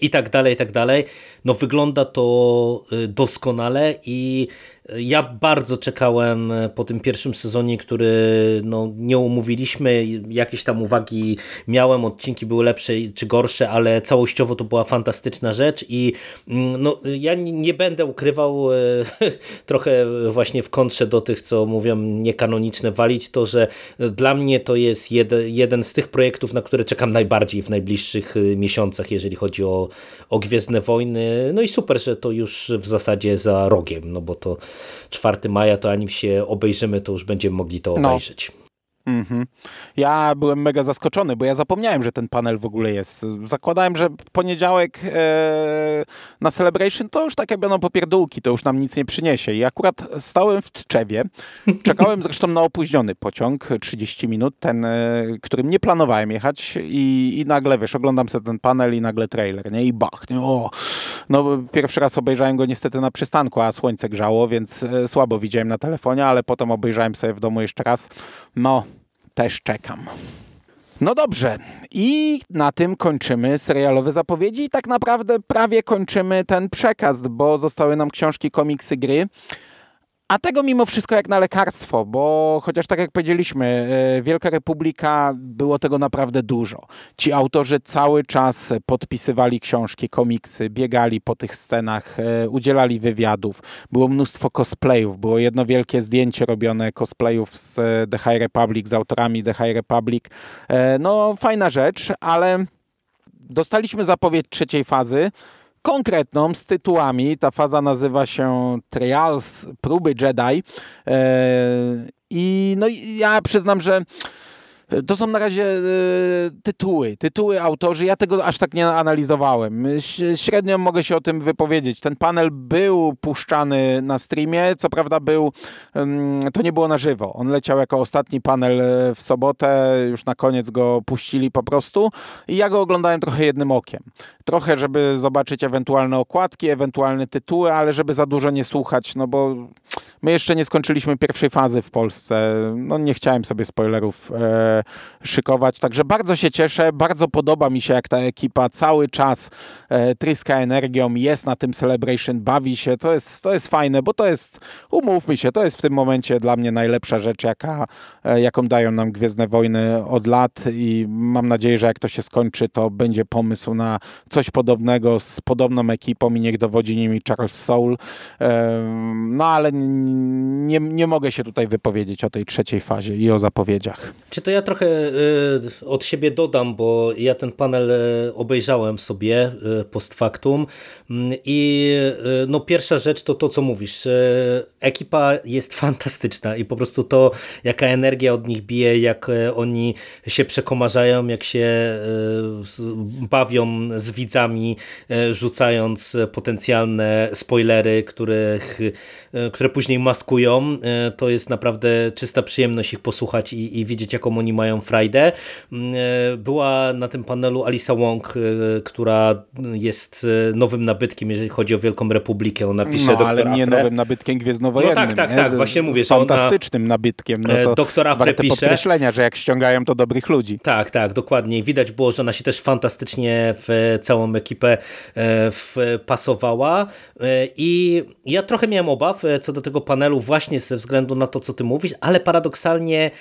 i tak dalej, i tak dalej. No wygląda to doskonale i ja bardzo czekałem e, po tym pierwszym sezonie, który no, nie umówiliśmy. Jakieś tam uwagi miałem, odcinki były lepsze czy gorsze, ale całościowo to była fantastyczna rzecz i mm, no, ja nie będę ukrywał e, trochę właśnie w kontrze do tych, co mówią niekanoniczne walić, to, że dla mnie to jest jeden, jeden z tych projektów, na które czekam najbardziej w najbliższych e, miesiącach, jeżeli chodzi o, o Gwiezdne Wojny. No i super, że to już w zasadzie za rogiem, no bo to 4 maja, to anim się obejrzymy, to już będziemy mogli to no. obejrzeć. Mm -hmm. Ja byłem mega zaskoczony, bo ja zapomniałem, że ten panel w ogóle jest. Zakładałem, że poniedziałek e, na Celebration to już takie będą popierdółki, to już nam nic nie przyniesie. I akurat stałem w Tczewie, czekałem zresztą na opóźniony pociąg, 30 minut, ten, e, którym nie planowałem jechać i, i nagle, wiesz, oglądam sobie ten panel i nagle trailer, nie? I bach, nie? O! No pierwszy raz obejrzałem go niestety na przystanku, a słońce grzało, więc e, słabo widziałem na telefonie, ale potem obejrzałem sobie w domu jeszcze raz. No, też czekam. No dobrze, i na tym kończymy serialowe zapowiedzi i tak naprawdę prawie kończymy ten przekaz, bo zostały nam książki, komiksy, gry. A tego mimo wszystko jak na lekarstwo, bo chociaż tak jak powiedzieliśmy, e, Wielka Republika było tego naprawdę dużo. Ci autorzy cały czas podpisywali książki, komiksy, biegali po tych scenach, e, udzielali wywiadów. Było mnóstwo cosplayów, było jedno wielkie zdjęcie robione cosplayów z The High Republic, z autorami The High Republic. E, no fajna rzecz, ale dostaliśmy zapowiedź trzeciej fazy konkretną z tytułami. Ta faza nazywa się Trials, próby Jedi. E, I no ja przyznam, że to są na razie e, tytuły, tytuły autorzy. Ja tego aż tak nie analizowałem. Średnio mogę się o tym wypowiedzieć. Ten panel był puszczany na streamie, co prawda był, to nie było na żywo. On leciał jako ostatni panel e, w sobotę, już na koniec go puścili po prostu i ja go oglądałem trochę jednym okiem. Trochę, żeby zobaczyć ewentualne okładki, ewentualne tytuły, ale żeby za dużo nie słuchać, no bo my jeszcze nie skończyliśmy pierwszej fazy w Polsce. No nie chciałem sobie spoilerów e, szykować. Także bardzo się cieszę, bardzo podoba mi się, jak ta ekipa cały czas e, tryska energią, jest na tym Celebration, bawi się. To jest, to jest fajne, bo to jest, umówmy się, to jest w tym momencie dla mnie najlepsza rzecz, jaka, e, jaką dają nam Gwiezdne Wojny od lat i mam nadzieję, że jak to się skończy, to będzie pomysł na coś podobnego z podobną ekipą i niech dowodzi nimi Charles Soule. E, no ale nie, nie mogę się tutaj wypowiedzieć o tej trzeciej fazie i o zapowiedziach. Czy to ja trochę y, od siebie dodam, bo ja ten panel y, obejrzałem sobie y, post factum mm, i no pierwsza rzecz to to, co mówisz. Ekipa jest fantastyczna i po prostu to, jaka energia od nich bije, jak oni się przekomarzają, jak się bawią z widzami, rzucając potencjalne spoilery, których, które później maskują, to jest naprawdę czysta przyjemność ich posłuchać i, i widzieć, jaką oni mają frajdę. Mm, e, była na tym panelu Alisa Wong, e, która jest e, nowym nabytkiem, jeżeli chodzi o Wielką Republikę. Ona pisze no, ale nie Afre. nowym nabytkiem Gwiezdnowojennym. No tak, tak, nie? tak, właśnie mówię. Fantastycznym ona, nabytkiem. No to doktor Afre pisze. podkreślenia, że jak ściągają to dobrych ludzi. Tak, tak, dokładnie. Widać było, że ona się też fantastycznie w całą ekipę wpasowała i ja trochę miałem obaw co do tego panelu właśnie ze względu na to, co ty mówisz, ale paradoksalnie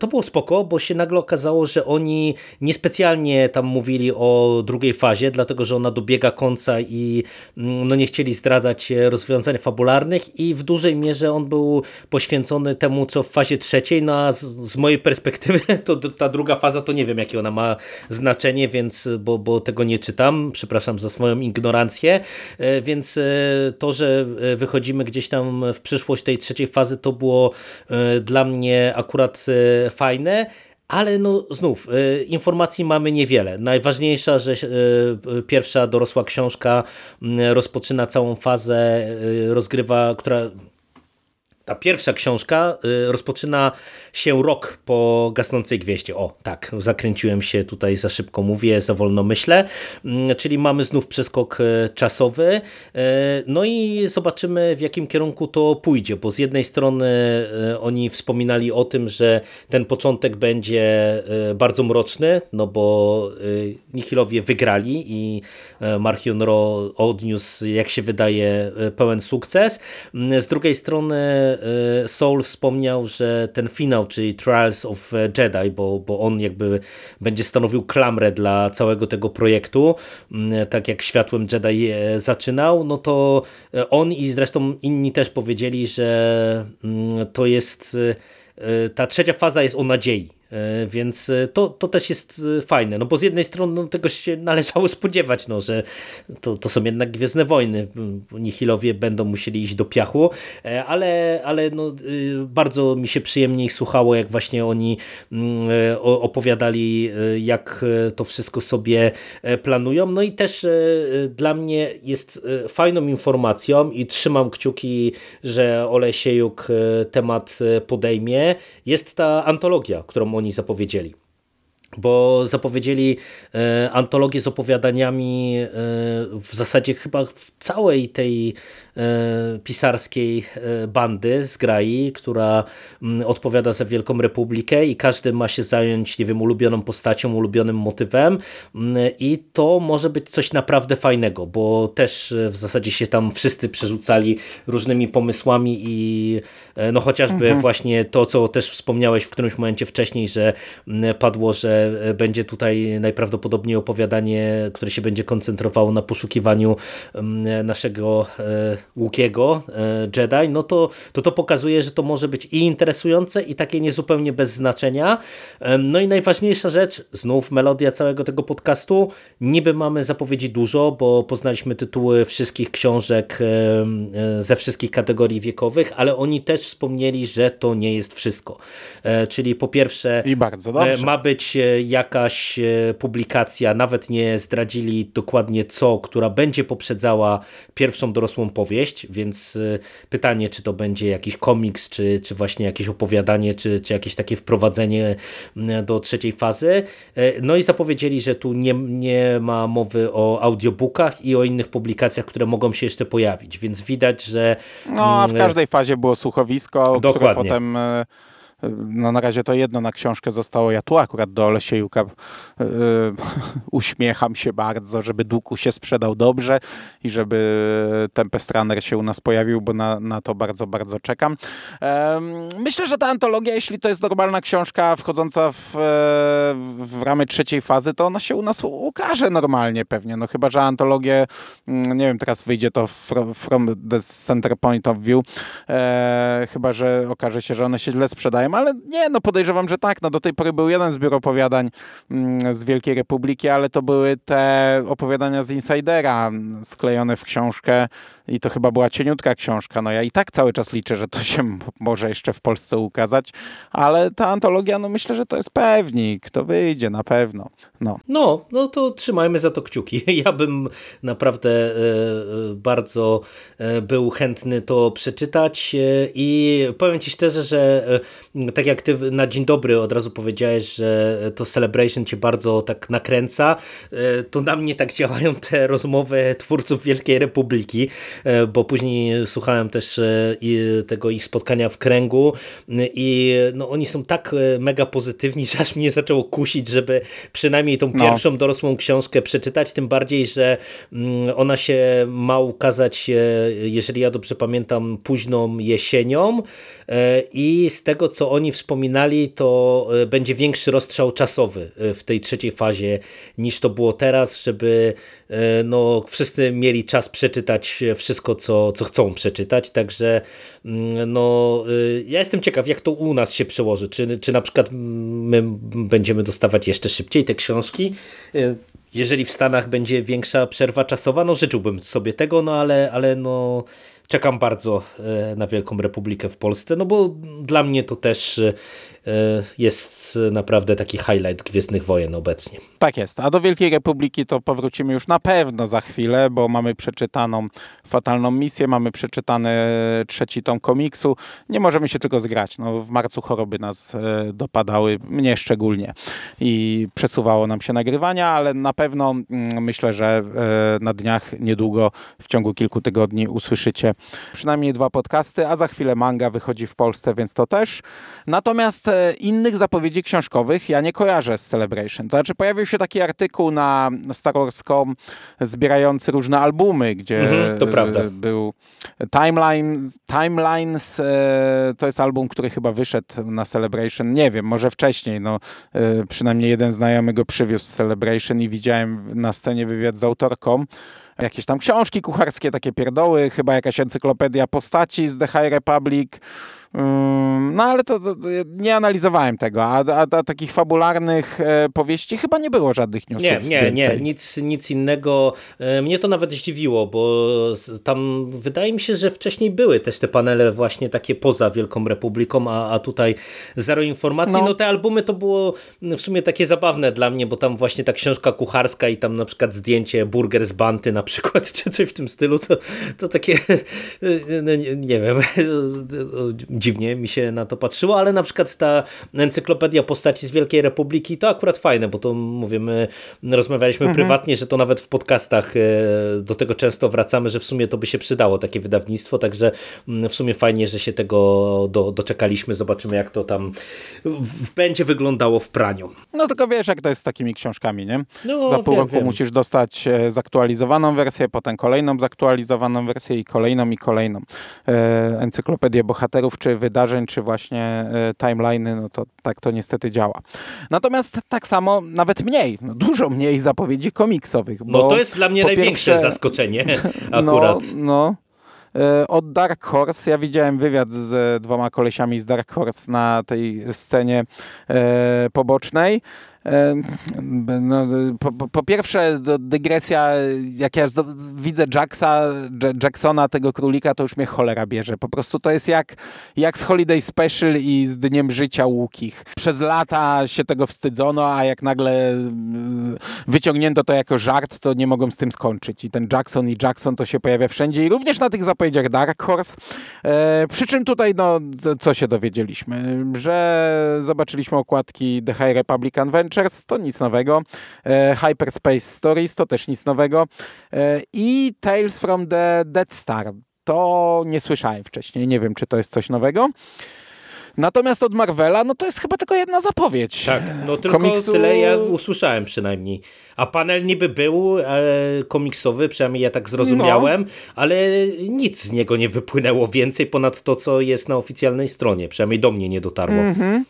to było spoko, bo się nagle okazało, że oni niespecjalnie tam mówili o drugiej fazie, dlatego że ona dobiega końca i mm, no nie chcieli zdradzać rozwiązań fabularnych i w dużej mierze on był poświęcony temu, co w fazie trzeciej, no a z, z mojej perspektywy to ta druga faza to nie wiem, jakie ona ma znaczenie, więc bo, bo tego nie czytam, przepraszam za swoją ignorancję, e, więc e, to, że e, wychodzimy gdzieś tam w przyszłość tej trzeciej fazy, to było dla mnie akurat fajne, ale no znów, y, informacji mamy niewiele. Najważniejsza, że pierwsza dorosła książka rozpoczyna całą fazę, rozgrywa, która ta pierwsza książka y, rozpoczyna się rok po gasnącej gwieździe. O, tak, zakręciłem się tutaj za szybko mówię, za wolno myślę. Mm, czyli mamy znów przeskok y, czasowy. Y, no i zobaczymy w jakim kierunku to pójdzie, bo z jednej strony oni wspominali o tym, że ten początek będzie bardzo mroczny, no bo Nihilowie wygrali i Marchion Ro odniósł, jak się wydaje, pełen sukces. Mm, z drugiej strony Soul wspomniał, że ten finał, czyli Trials of Jedi, bo, bo on jakby będzie stanowił klamrę dla całego tego projektu, tak jak Światłem Jedi zaczynał, no to e, on i zresztą inni też powiedzieli, że to jest e, ta trzecia faza jest o nadziei. E, więc e, to, to też jest e, fajne, no bo z jednej strony no, tego się należało spodziewać, no, że to, to są jednak Gwiezdne Wojny, Nihilowie będą musieli iść do piachu, ale, ale no, bardzo mi się przyjemnie ich słuchało, jak właśnie oni opowiadali, jak to wszystko sobie planują, no i też dla mnie jest fajną informacją i trzymam kciuki, że Olesiejuk temat podejmie, jest ta antologia, którą oni zapowiedzieli. Bo zapowiedzieli e, antologię z opowiadaniami e, w zasadzie chyba w całej tej pisarskiej e, bandy z Grai, która mm, odpowiada za Wielką Republikę i każdy ma się zająć, nie wiem, ulubioną postacią, ulubionym motywem mm, i to może być coś naprawdę fajnego, bo też e, w zasadzie się tam wszyscy przerzucali różnymi pomysłami i no chociażby mhm. właśnie to, co też wspomniałeś w którymś momencie wcześniej, że mm, padło, że będzie tutaj najprawdopodobniej opowiadanie, które się będzie koncentrowało na poszukiwaniu naszego Łukiego, e, Jedi, no to, to to pokazuje, że to może być i interesujące i takie niezupełnie bez znaczenia. No i najważniejsza rzecz, znów melodia całego tego podcastu, niby mamy zapowiedzi dużo, bo poznaliśmy tytuły wszystkich książek e, ze wszystkich kategorii wiekowych, ale oni też wspomnieli, że to nie jest wszystko. E, czyli po pierwsze ma być jakaś publikacja, nawet nie zdradzili dokładnie co, która będzie poprzedzała pierwszą dorosłą powieść, opowieść, więc y, pytanie, czy to będzie jakiś komiks, czy, czy właśnie jakieś opowiadanie, czy, czy jakieś takie wprowadzenie y, do trzeciej fazy. Y, no i zapowiedzieli, że tu nie, nie ma mowy o audiobookach i o innych publikacjach, które mogą się jeszcze pojawić, więc widać, że... No, a w każdej fazie było słuchowisko, Dokładnie. które potem no na razie to jedno na książkę zostało. Ja tu akurat do Olesiejuka yy, uśmiecham się bardzo, żeby Duku się sprzedał dobrze i żeby Tempest się u nas pojawił, bo na, na to bardzo, bardzo czekam. Yy, myślę, że ta antologia, jeśli to jest normalna książka wchodząca w, w ramy trzeciej fazy, to ona się u nas ukaże normalnie pewnie. No chyba, że antologię, nie wiem, teraz wyjdzie to from, from the center point of view, yy, chyba, że okaże się, że one się źle sprzedają, ale nie, no podejrzewam, że tak. No do tej pory był jeden zbiór opowiadań mm, z Wielkiej Republiki, ale to były te opowiadania z Insidera mm, sklejone w książkę i to chyba była cieniutka książka. No ja i tak cały czas liczę, że to się może jeszcze w Polsce ukazać, ale ta antologia, no myślę, że to jest pewnik, to wyjdzie na pewno. No, no, no to trzymajmy za to kciuki. Ja bym naprawdę e, e, bardzo e, był chętny to przeczytać i powiem Ci szczerze, że tak jak Ty na dzień dobry od razu powiedziałeś, że to Celebration Cię bardzo tak nakręca, to na mnie tak działają te rozmowy twórców Wielkiej Republiki, bo później słuchałem też tego ich spotkania w kręgu i no, oni są tak mega pozytywni, że aż mnie zaczęło kusić, żeby przynajmniej tą no. pierwszą dorosłą książkę przeczytać, tym bardziej, że mm, ona się ma ukazać, jeżeli ja dobrze pamiętam, późną jesienią e, i z tego, co oni wspominali, to e, będzie większy rozstrzał czasowy e, w tej trzeciej fazie niż to było teraz, żeby no, wszyscy mieli czas przeczytać wszystko, co, co chcą przeczytać, także mm, no, ja jestem ciekaw, jak to u nas się przełoży, czy, czy na przykład my będziemy dostawać jeszcze szybciej te książki, jeżeli w Stanach będzie większa przerwa czasowa, no życzyłbym sobie tego, no ale, ale no czekam bardzo y, na Wielką Republikę w Polsce, no bo dla mnie to też y, jest naprawdę taki highlight Gwiezdnych Wojen obecnie. Tak jest, a do Wielkiej Republiki to powrócimy już na pewno za chwilę, bo mamy przeczytaną Fatalną Misję, mamy przeczytany trzeci tom komiksu, nie możemy się tylko zgrać, no w marcu choroby nas dopadały, mnie szczególnie i przesuwało nam się nagrywania, ale na pewno mm, myślę, że na dniach niedługo, w ciągu kilku tygodni usłyszycie przynajmniej dwa podcasty, a za chwilę manga wychodzi w Polsce, więc to też. Natomiast e, innych zapowiedzi książkowych ja nie kojarzę z Celebration. To znaczy pojawił się taki artykuł na Star Wars.com zbierający różne albumy, gdzie mhm, to prawda. był Timeline, Timelines, e, to jest album, który chyba wyszedł na Celebration, nie wiem, może wcześniej, no e, przynajmniej jeden znajomy go przywiózł z Celebration i widziałem na scenie wywiad z autorką. Jakieś tam książki kucharskie, takie pierdoły, chyba jakaś encyklopedia postaci z The High Republic, no ale to, to, nie analizowałem tego, a, a, a takich fabularnych e, powieści chyba nie było żadnych newsów. Nie, nie, więcej. nie, nic, nic innego. E, mnie to nawet zdziwiło, bo tam wydaje mi się, że wcześniej były też te panele właśnie takie poza Wielką Republiką, a, a tutaj zero informacji. No. no te albumy to było w sumie takie zabawne dla mnie, bo tam właśnie ta książka kucharska i tam na przykład zdjęcie burger z banty na przykład, czy coś w tym stylu, to, to takie no, nie, nie wiem dziwnie mi się na to patrzyło, ale na przykład ta encyklopedia postaci z Wielkiej Republiki to akurat fajne, bo to mówię, my rozmawialiśmy mhm. prywatnie, że to nawet w podcastach e, do tego często wracamy, że w sumie to by się przydało takie wydawnictwo, także mm, w sumie fajnie, że się tego do, doczekaliśmy, zobaczymy jak to tam będzie wyglądało w praniu. No tylko wiesz jak to jest z takimi książkami, nie? No, Za pół wiem, roku wiem. musisz dostać e, zaktualizowaną wersję, potem kolejną zaktualizowaną wersję i kolejną i kolejną. E, encyklopedię bohaterów czy czy wydarzeń, czy właśnie e, timeliny, no to tak to niestety działa. Natomiast tak samo, nawet mniej, no dużo mniej zapowiedzi komiksowych. no to jest dla mnie największe pierwsze, zaskoczenie no, akurat. No, no. Od Dark Horse, ja widziałem wywiad z dwoma kolesiami z Dark Horse na tej scenie e, pobocznej no, po, po, pierwsze, dygresja, jak ja widzę Jacksa, Jacksona, tego królika, to już mnie cholera bierze. Po prostu to jest jak, jak z Holiday Special i z Dniem Życia Łukich. Przez lata się tego wstydzono, a jak nagle wyciągnięto to jako żart, to nie mogą z tym skończyć. I ten Jackson i Jackson to się pojawia wszędzie i również na tych zapowiedziach Dark Horse. E, przy czym tutaj, no, co się dowiedzieliśmy? Że zobaczyliśmy okładki The High Republican Venture, Adventures to nic nowego, e, Hyperspace Stories to też nic nowego e, i Tales from the Dead Star to nie słyszałem wcześniej, nie wiem czy to jest coś nowego. Natomiast od Marvela, no to jest chyba tylko jedna zapowiedź. Tak, no tylko Komiksu... tyle ja usłyszałem przynajmniej. A panel niby był e, komiksowy, przynajmniej ja tak zrozumiałem, no. ale nic z niego nie wypłynęło więcej ponad to, co jest na oficjalnej stronie. Przynajmniej do mnie nie dotarło. Mhm.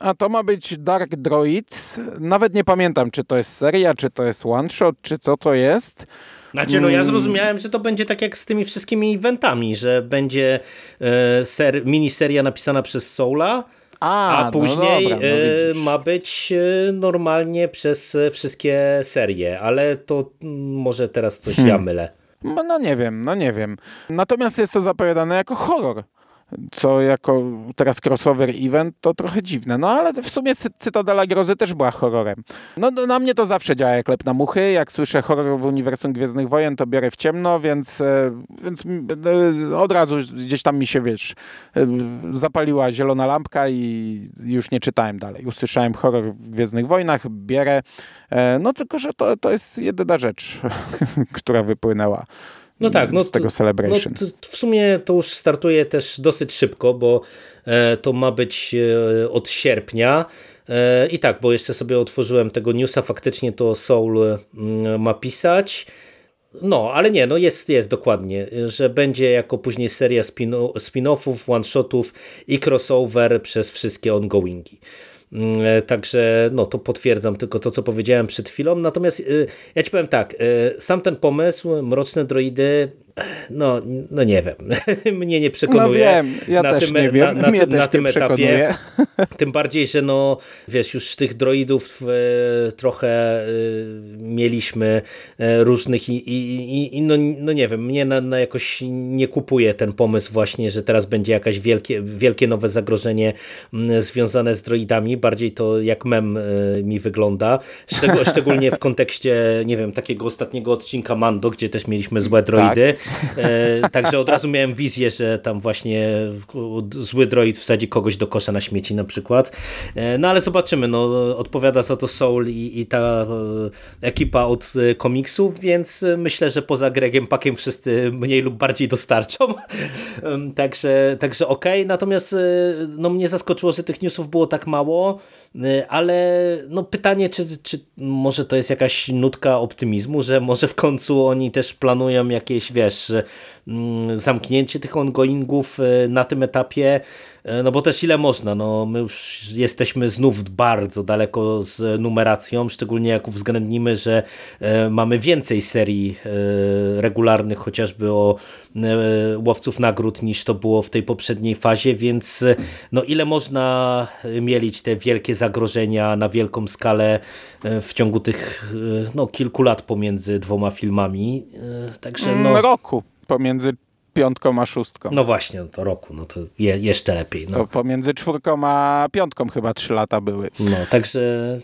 A to ma być Dark Droids. Nawet nie pamiętam, czy to jest seria, czy to jest one shot, czy co to jest. Znaczy, no ja mm. zrozumiałem, że to będzie tak jak z tymi wszystkimi eventami, że będzie e, ser, miniseria napisana przez Soula, a, a no później no dobra, no ma być e, normalnie przez e, wszystkie serie, ale to mm, może teraz coś hmm. ja mylę. No, no nie wiem, no nie wiem. Natomiast jest to zapowiadane jako horror co jako teraz crossover event to trochę dziwne. No ale w sumie Cytadela Grozy też była horrorem. No, no na mnie to zawsze działa jak lep na muchy. Jak słyszę horror w uniwersum Gwiezdnych Wojen, to biorę w ciemno, więc, e, więc e, od razu gdzieś tam mi się, wiesz, e, zapaliła zielona lampka i już nie czytałem dalej. Usłyszałem horror w Gwiezdnych Wojnach, bierę. No tylko, że to, to jest jedyna rzecz, która wypłynęła no tak, no, z tego Celebration. No, w sumie to już startuje też dosyć szybko, bo e, to ma być e, od sierpnia. E, I tak, bo jeszcze sobie otworzyłem tego newsa, faktycznie to Soul mm, ma pisać. No, ale nie, no jest, jest dokładnie, że będzie jako później seria spin-offów, one-shotów i crossover przez wszystkie ongoingi. Mm, e, także no, to potwierdzam tylko to, co powiedziałem przed chwilą. Natomiast e, ja ci powiem tak, e, sam ten pomysł, Mroczne Droidy, no, no nie wiem. Mnie nie przekonuje. No wiem, ja na też tym, nie wiem. Na, na, na tym etapie. przekonuje. Tym bardziej, że no, wiesz, już tych droidów e, trochę e, mieliśmy e, różnych i, i, i no, no nie wiem, mnie na, na jakoś nie kupuje ten pomysł właśnie, że teraz będzie jakaś wielkie, wielkie nowe zagrożenie związane z droidami. Bardziej to jak mem e, mi wygląda. Szczeg szczególnie w kontekście, nie wiem, takiego ostatniego odcinka Mando, gdzie też mieliśmy złe droidy. E, także od razu miałem wizję, że tam właśnie zły droid wsadzi kogoś do kosza na śmieci na przykład. E, no ale zobaczymy, no odpowiada za to Soul i, i ta e, ekipa od e, komiksów, więc myślę, że poza Gregiem Pakiem wszyscy mniej lub bardziej dostarczą. Także także okej, natomiast e, no mnie zaskoczyło, że tych newsów było tak mało. Y, Ale no pytanie, czy, czy może to jest jakaś nutka optymizmu, że może w końcu oni też planują jakieś, wiesz, zamknięcie tych ongoingów y, na tym etapie, y, no bo też ile można, no my już jesteśmy znów bardzo daleko z numeracją, szczególnie jak uwzględnimy, że y, mamy więcej serii regularnych, chociażby o łowców nagród niż to było w tej poprzedniej fazie, więc no ile można mielić te wielkie zagrożenia na wielką skalę w ciągu tych no, kilku lat pomiędzy dwoma filmami, także Mm, no, Roku pomiędzy piątką a szóstką. no właśnie, no to roku, no to je, jeszcze lepiej. No. To pomiędzy czwórką a piątką chyba trzy lata były. No, także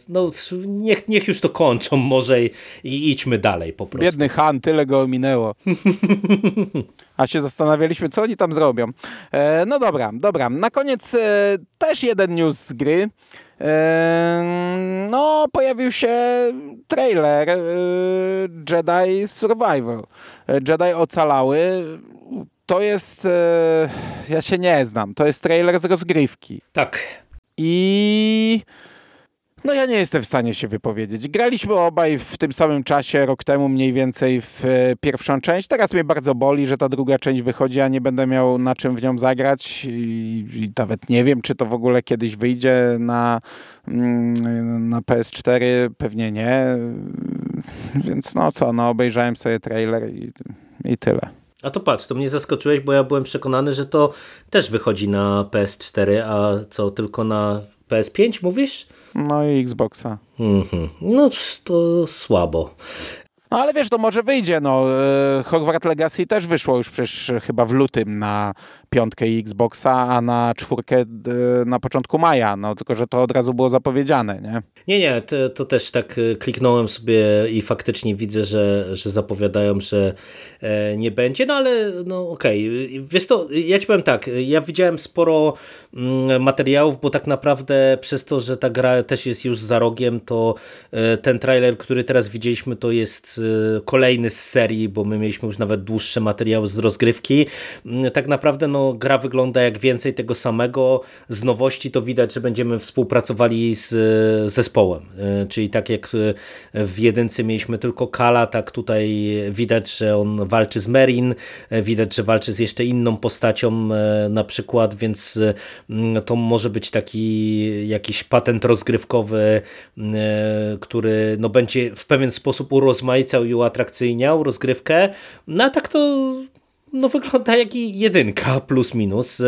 no, niech, niech już to kończą może i, i idźmy dalej po prostu. Biedny Han, tyle go ominęło. A się zastanawialiśmy, co oni tam zrobią. E, no dobra, dobra. Na koniec e, też jeden news z gry. E, no, pojawił się trailer e, Jedi Survival. E, Jedi Ocalały. To jest... E, ja się nie znam. To jest trailer z rozgrywki. Tak, I no ja nie jestem w stanie się wypowiedzieć. Graliśmy obaj w tym samym czasie, rok temu mniej więcej w e, pierwszą część. Teraz mnie bardzo boli, że ta druga część wychodzi, a nie będę miał na czym w nią zagrać i, i nawet nie wiem, czy to w ogóle kiedyś wyjdzie na, mm, na PS4. Pewnie nie. Więc no co, no obejrzałem sobie trailer i, i tyle. A to patrz, to mnie zaskoczyłeś, bo ja byłem przekonany, że to też wychodzi na PS4, a co, tylko na PS5 mówisz? No i Xboxa. Mhm. No to słabo. No ale wiesz, to może wyjdzie, no. e, Hogwarts Legacy też wyszło już przecież chyba w lutym na piątkę i Xboxa, a na czwórkę e, na początku maja, no tylko, że to od razu było zapowiedziane, nie? Nie, nie, to, to też tak y, kliknąłem sobie i faktycznie widzę, że, że zapowiadają, że e, nie będzie, no ale no okej. Wiesz to, ja ci powiem tak, ja widziałem sporo mm, materiałów, bo tak naprawdę przez to, że ta gra też jest już za rogiem, to e, ten trailer, który teraz widzieliśmy, to jest e, kolejny z serii, bo my mieliśmy już nawet dłuższe materiały z rozgrywki. Mm, Tak naprawdę no, gra wygląda jak więcej tego samego. Z nowości to widać, że będziemy współpracowali z e, zespołem. E, Czyli tak jak e, w jedynce mieliśmy tylko Kala, tak tutaj widać, że on walczy z Merin, widać, że walczy z jeszcze inną postacią na przykład, więc to może być taki jakiś patent rozgrywkowy, który no, będzie w pewien sposób urozmaicał i uatrakcyjniał rozgrywkę. No a tak to no wygląda jak jedynka plus minus.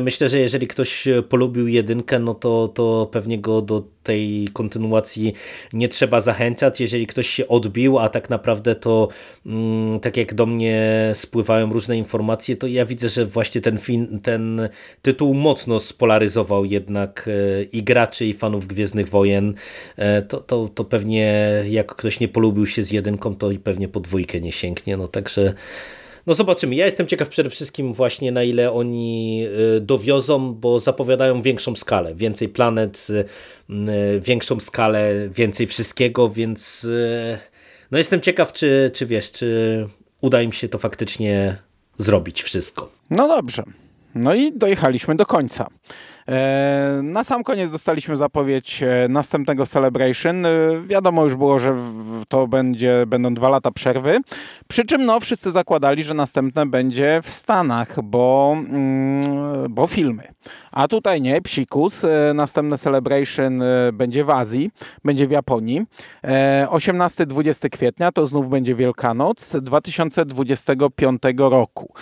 Myślę, że jeżeli ktoś polubił jedynkę, no to, to pewnie go do tej kontynuacji nie trzeba zachęcać. Jeżeli ktoś się odbił, a tak naprawdę to mm, tak jak do mnie spływają różne informacje, to ja widzę, że właśnie ten, ten tytuł mocno spolaryzował jednak e, i graczy, i fanów Gwiezdnych Wojen. E, To, to, to pewnie jak ktoś nie polubił się z jedynką, to i pewnie po dwójkę nie sięgnie. No także no zobaczymy. Ja jestem ciekaw przede wszystkim właśnie na ile oni y, dowiozą, bo zapowiadają większą skalę, więcej planet, y, y, większą skalę, więcej wszystkiego, więc no jestem ciekaw, czy, czy wiesz, czy uda im się to faktycznie zrobić wszystko. No dobrze. No i dojechaliśmy do końca. E, na sam koniec dostaliśmy zapowiedź e, następnego Celebration. E, wiadomo już było, że to będzie, będą dwa lata przerwy. Przy czym no, wszyscy zakładali, że następne będzie w Stanach, bo, mm, bo filmy. A tutaj nie, psikus. Następne Celebration będzie w Azji, będzie w Japonii. 18-20 kwietnia to znów będzie Wielkanoc 2025 roku.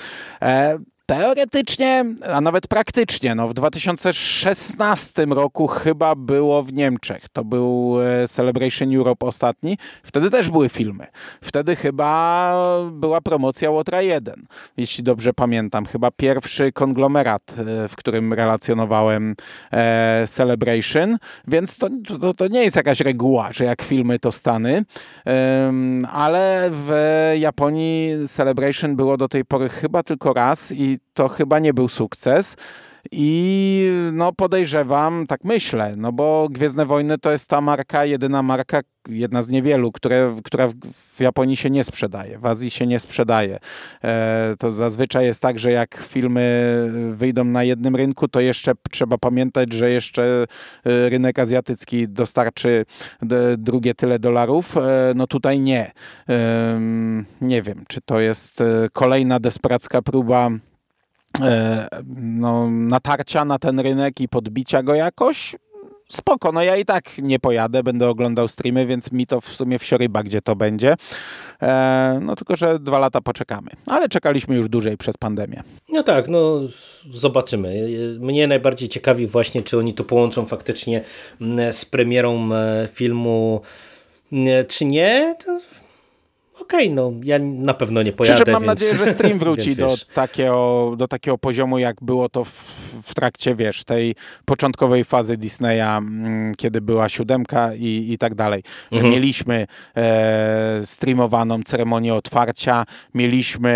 Teoretycznie, a nawet praktycznie, no w 2016 roku chyba było w Niemczech. To był e, Celebration Europe ostatni. Wtedy też były filmy. Wtedy chyba była promocja Łotra 1, jeśli dobrze pamiętam. Chyba pierwszy konglomerat, e, w którym relacjonowałem e, Celebration, więc to, to, to nie jest jakaś reguła, że jak filmy to Stany, ale w Japonii Celebration było do tej pory chyba tylko raz i to chyba nie był sukces. I no podejrzewam, tak myślę, no bo Gwiezdne Wojny to jest ta marka, jedyna marka, jedna z niewielu, które, która w Japonii się nie sprzedaje, w Azji się nie sprzedaje. E, to zazwyczaj jest tak, że jak filmy wyjdą na jednym rynku, to jeszcze trzeba pamiętać, że jeszcze e, rynek azjatycki dostarczy drugie tyle dolarów. E, no tutaj nie. E, nie wiem, czy to jest e, kolejna desperacka próba no, natarcia na ten rynek i podbicia go jakoś, spoko, no ja i tak nie pojadę, będę oglądał streamy, więc mi to w sumie wsioryba, gdzie to będzie. E, no tylko, że dwa lata poczekamy. Ale czekaliśmy już dłużej przez pandemię. No tak, no zobaczymy. Mnie najbardziej ciekawi właśnie, czy oni to połączą faktycznie mm, z premierą e, filmu, mm, czy nie. To okej, okay, no ja na pewno nie pojadę. Przy czym mam więc... nadzieję, że stream wróci do, takiego, do takiego poziomu, jak było to w, w, trakcie, wiesz, tej początkowej fazy Disneya, mm, kiedy była siódemka i, i tak dalej. Że mhm. mieliśmy e, streamowaną ceremonię otwarcia, mieliśmy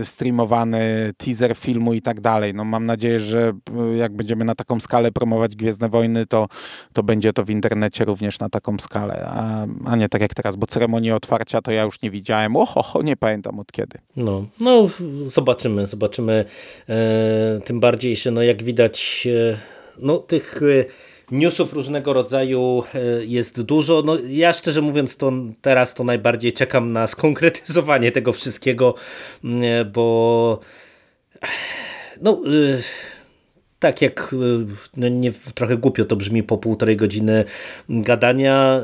e, streamowany teaser filmu i tak dalej. No mam nadzieję, że e, jak będziemy na taką skalę promować Gwiezdne Wojny, to, to będzie to w internecie również na taką skalę, a, a nie tak jak teraz, bo ceremonię otwarcia to ja już nie widziałem. Oho, nie pamiętam od kiedy. No, no zobaczymy, zobaczymy. E, tym bardziej, no jak widać, e, no tych e, newsów różnego rodzaju e, jest dużo. No, ja szczerze mówiąc, to teraz to najbardziej czekam na skonkretyzowanie tego wszystkiego, bo no tak jak no nie, trochę głupio to brzmi po półtorej godziny gadania,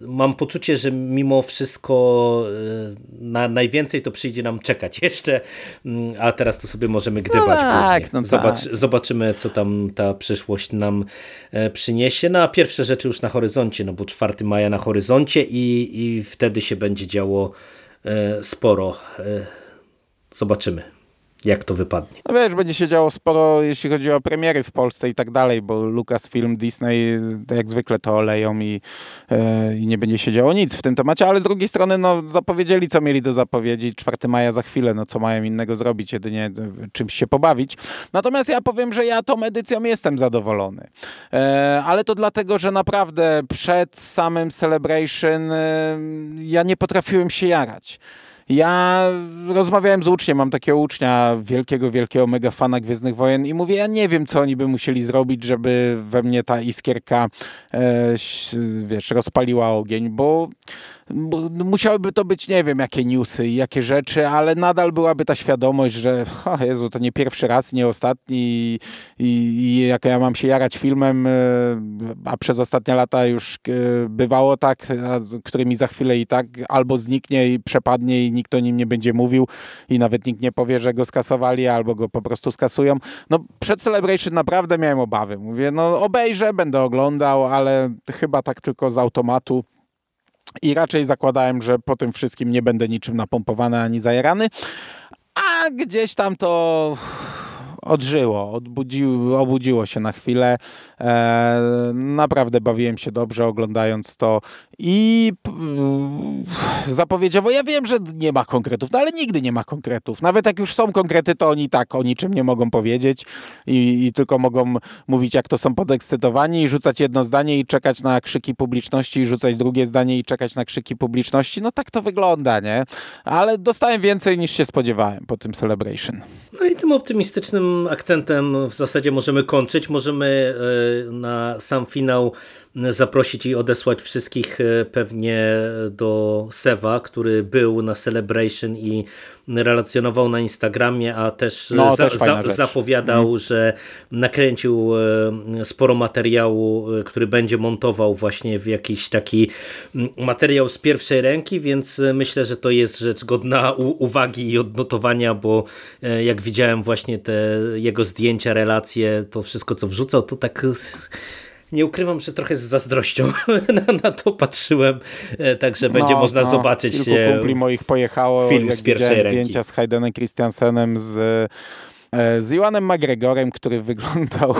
mam poczucie, że mimo wszystko e, na najwięcej to przyjdzie nam czekać jeszcze, mm, a teraz to sobie możemy gdybać no tak, No Zobacz, tak. Zobaczymy, co tam ta przyszłość nam e, przyniesie. No a pierwsze rzeczy już na horyzoncie, no bo 4 maja na horyzoncie i, i wtedy się będzie działo e, sporo. Zobaczymy jak to wypadnie. No wiesz, będzie się działo sporo, jeśli chodzi o premiery w Polsce i tak dalej, bo Lucasfilm, Disney jak zwykle to oleją i, e, i nie będzie się działo nic w tym temacie, ale z drugiej strony no, zapowiedzieli, co mieli do zapowiedzieć. 4 maja za chwilę, no co mają innego zrobić, jedynie e, czymś się pobawić. Natomiast ja powiem, że ja tą edycją jestem zadowolony. E, ale to dlatego, że naprawdę przed samym Celebration e, ja nie potrafiłem się jarać. Ja rozmawiałem z uczniem, mam takiego ucznia, wielkiego, wielkiego mega fana Gwiezdnych Wojen i mówię, ja nie wiem, co oni by musieli zrobić, żeby we mnie ta iskierka, e, wiesz, rozpaliła ogień, bo musiałyby to być, nie wiem, jakie newsy i jakie rzeczy, ale nadal byłaby ta świadomość, że o Jezu, to nie pierwszy raz, nie ostatni i, i jak ja mam się jarać filmem, e, a przez ostatnie lata już e, bywało tak, który mi za chwilę i tak albo zniknie i przepadnie i nikt o nim nie będzie mówił i nawet nikt nie powie, że go skasowali albo go po prostu skasują. No przed Celebration naprawdę miałem obawy. Mówię, no obejrzę, będę oglądał, ale chyba tak tylko z automatu i raczej zakładałem, że po tym wszystkim nie będę niczym napompowany ani zajerany. A gdzieś tam to odżyło, obudziło się na chwilę. E, naprawdę bawiłem się dobrze oglądając to i zapowiedziowo. Ja wiem, że nie ma konkretów, no ale nigdy nie ma konkretów. Nawet jak już są konkrety, to oni tak o niczym nie mogą powiedzieć i, i tylko mogą mówić, jak to są podekscytowani i rzucać jedno zdanie i czekać na krzyki publiczności i rzucać drugie zdanie i czekać na krzyki publiczności. No tak to wygląda, nie? Ale dostałem więcej niż się spodziewałem po tym Celebration. No i tym optymistycznym akcentem w zasadzie możemy kończyć. Możemy e, na sam finał zaprosić i odesłać wszystkich e, pewnie do Sewa, który był na Celebration i relacjonował na Instagramie, a też, No, za, też za, zapowiadał, że nakręcił e, sporo materiału, e, który będzie montował właśnie w jakiś taki mm, materiał z pierwszej ręki, więc myślę, że to jest rzecz godna uwagi i odnotowania, bo jak widziałem właśnie te jego zdjęcia, relacje, to wszystko co wrzucał, to tak nie ukrywam, że trochę z zazdrością na, na to patrzyłem, e, także będzie No, można no, zobaczyć Kilku e, kumpli moich pojechało, film z pierwszej ręki. zdjęcia z Haydenem Christiansenem z, z Iwanem McGregorem, który wyglądał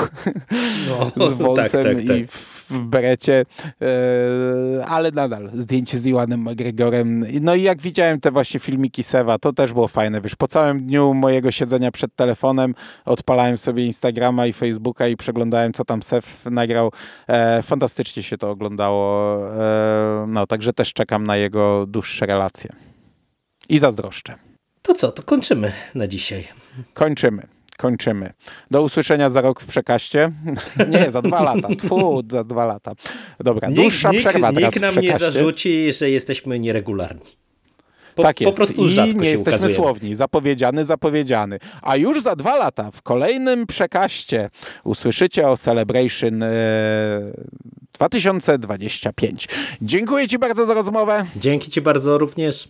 No, z wąsem tak, tak, tak. i w, berecie, e, ale nadal zdjęcie z Iwanem McGregorem. No i jak widziałem te właśnie filmiki Sewa, to też było fajne. Wiesz, po całym dniu mojego siedzenia przed telefonem odpalałem sobie Instagrama i Facebooka i przeglądałem, co tam Sew nagrał. E, fantastycznie się to oglądało. E, no, także też czekam na jego dłuższe relacje. I zazdroszczę. To co, to kończymy na dzisiaj. Kończymy. Kończymy. Do usłyszenia za rok w przekaście. Nie, za dwa lata. Tfu, za dwa lata. Dobra, dłuższa nikt, przerwa teraz nikt nam nie zarzuci, że jesteśmy nieregularni. Po, tak jest. po prostu I nie jesteśmy ukazujemy. słowni. Zapowiedziany, zapowiedziany. A już za dwa lata w kolejnym przekaście usłyszycie o Celebration e, 2025. Dziękuję Ci bardzo za rozmowę Dzięki Ci bardzo również.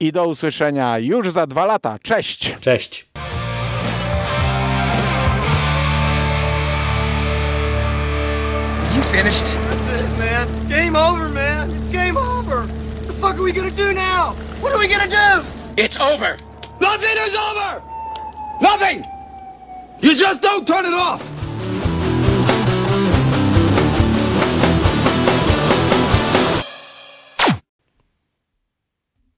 I do usłyszenia już za dwa lata. Cześć! Cześć. You finished? That's it, man. Game over, man. It's game over. What the fuck are we gonna do now? What are we gonna do? It's over. Nothing is over! Nothing! You just don't turn it off!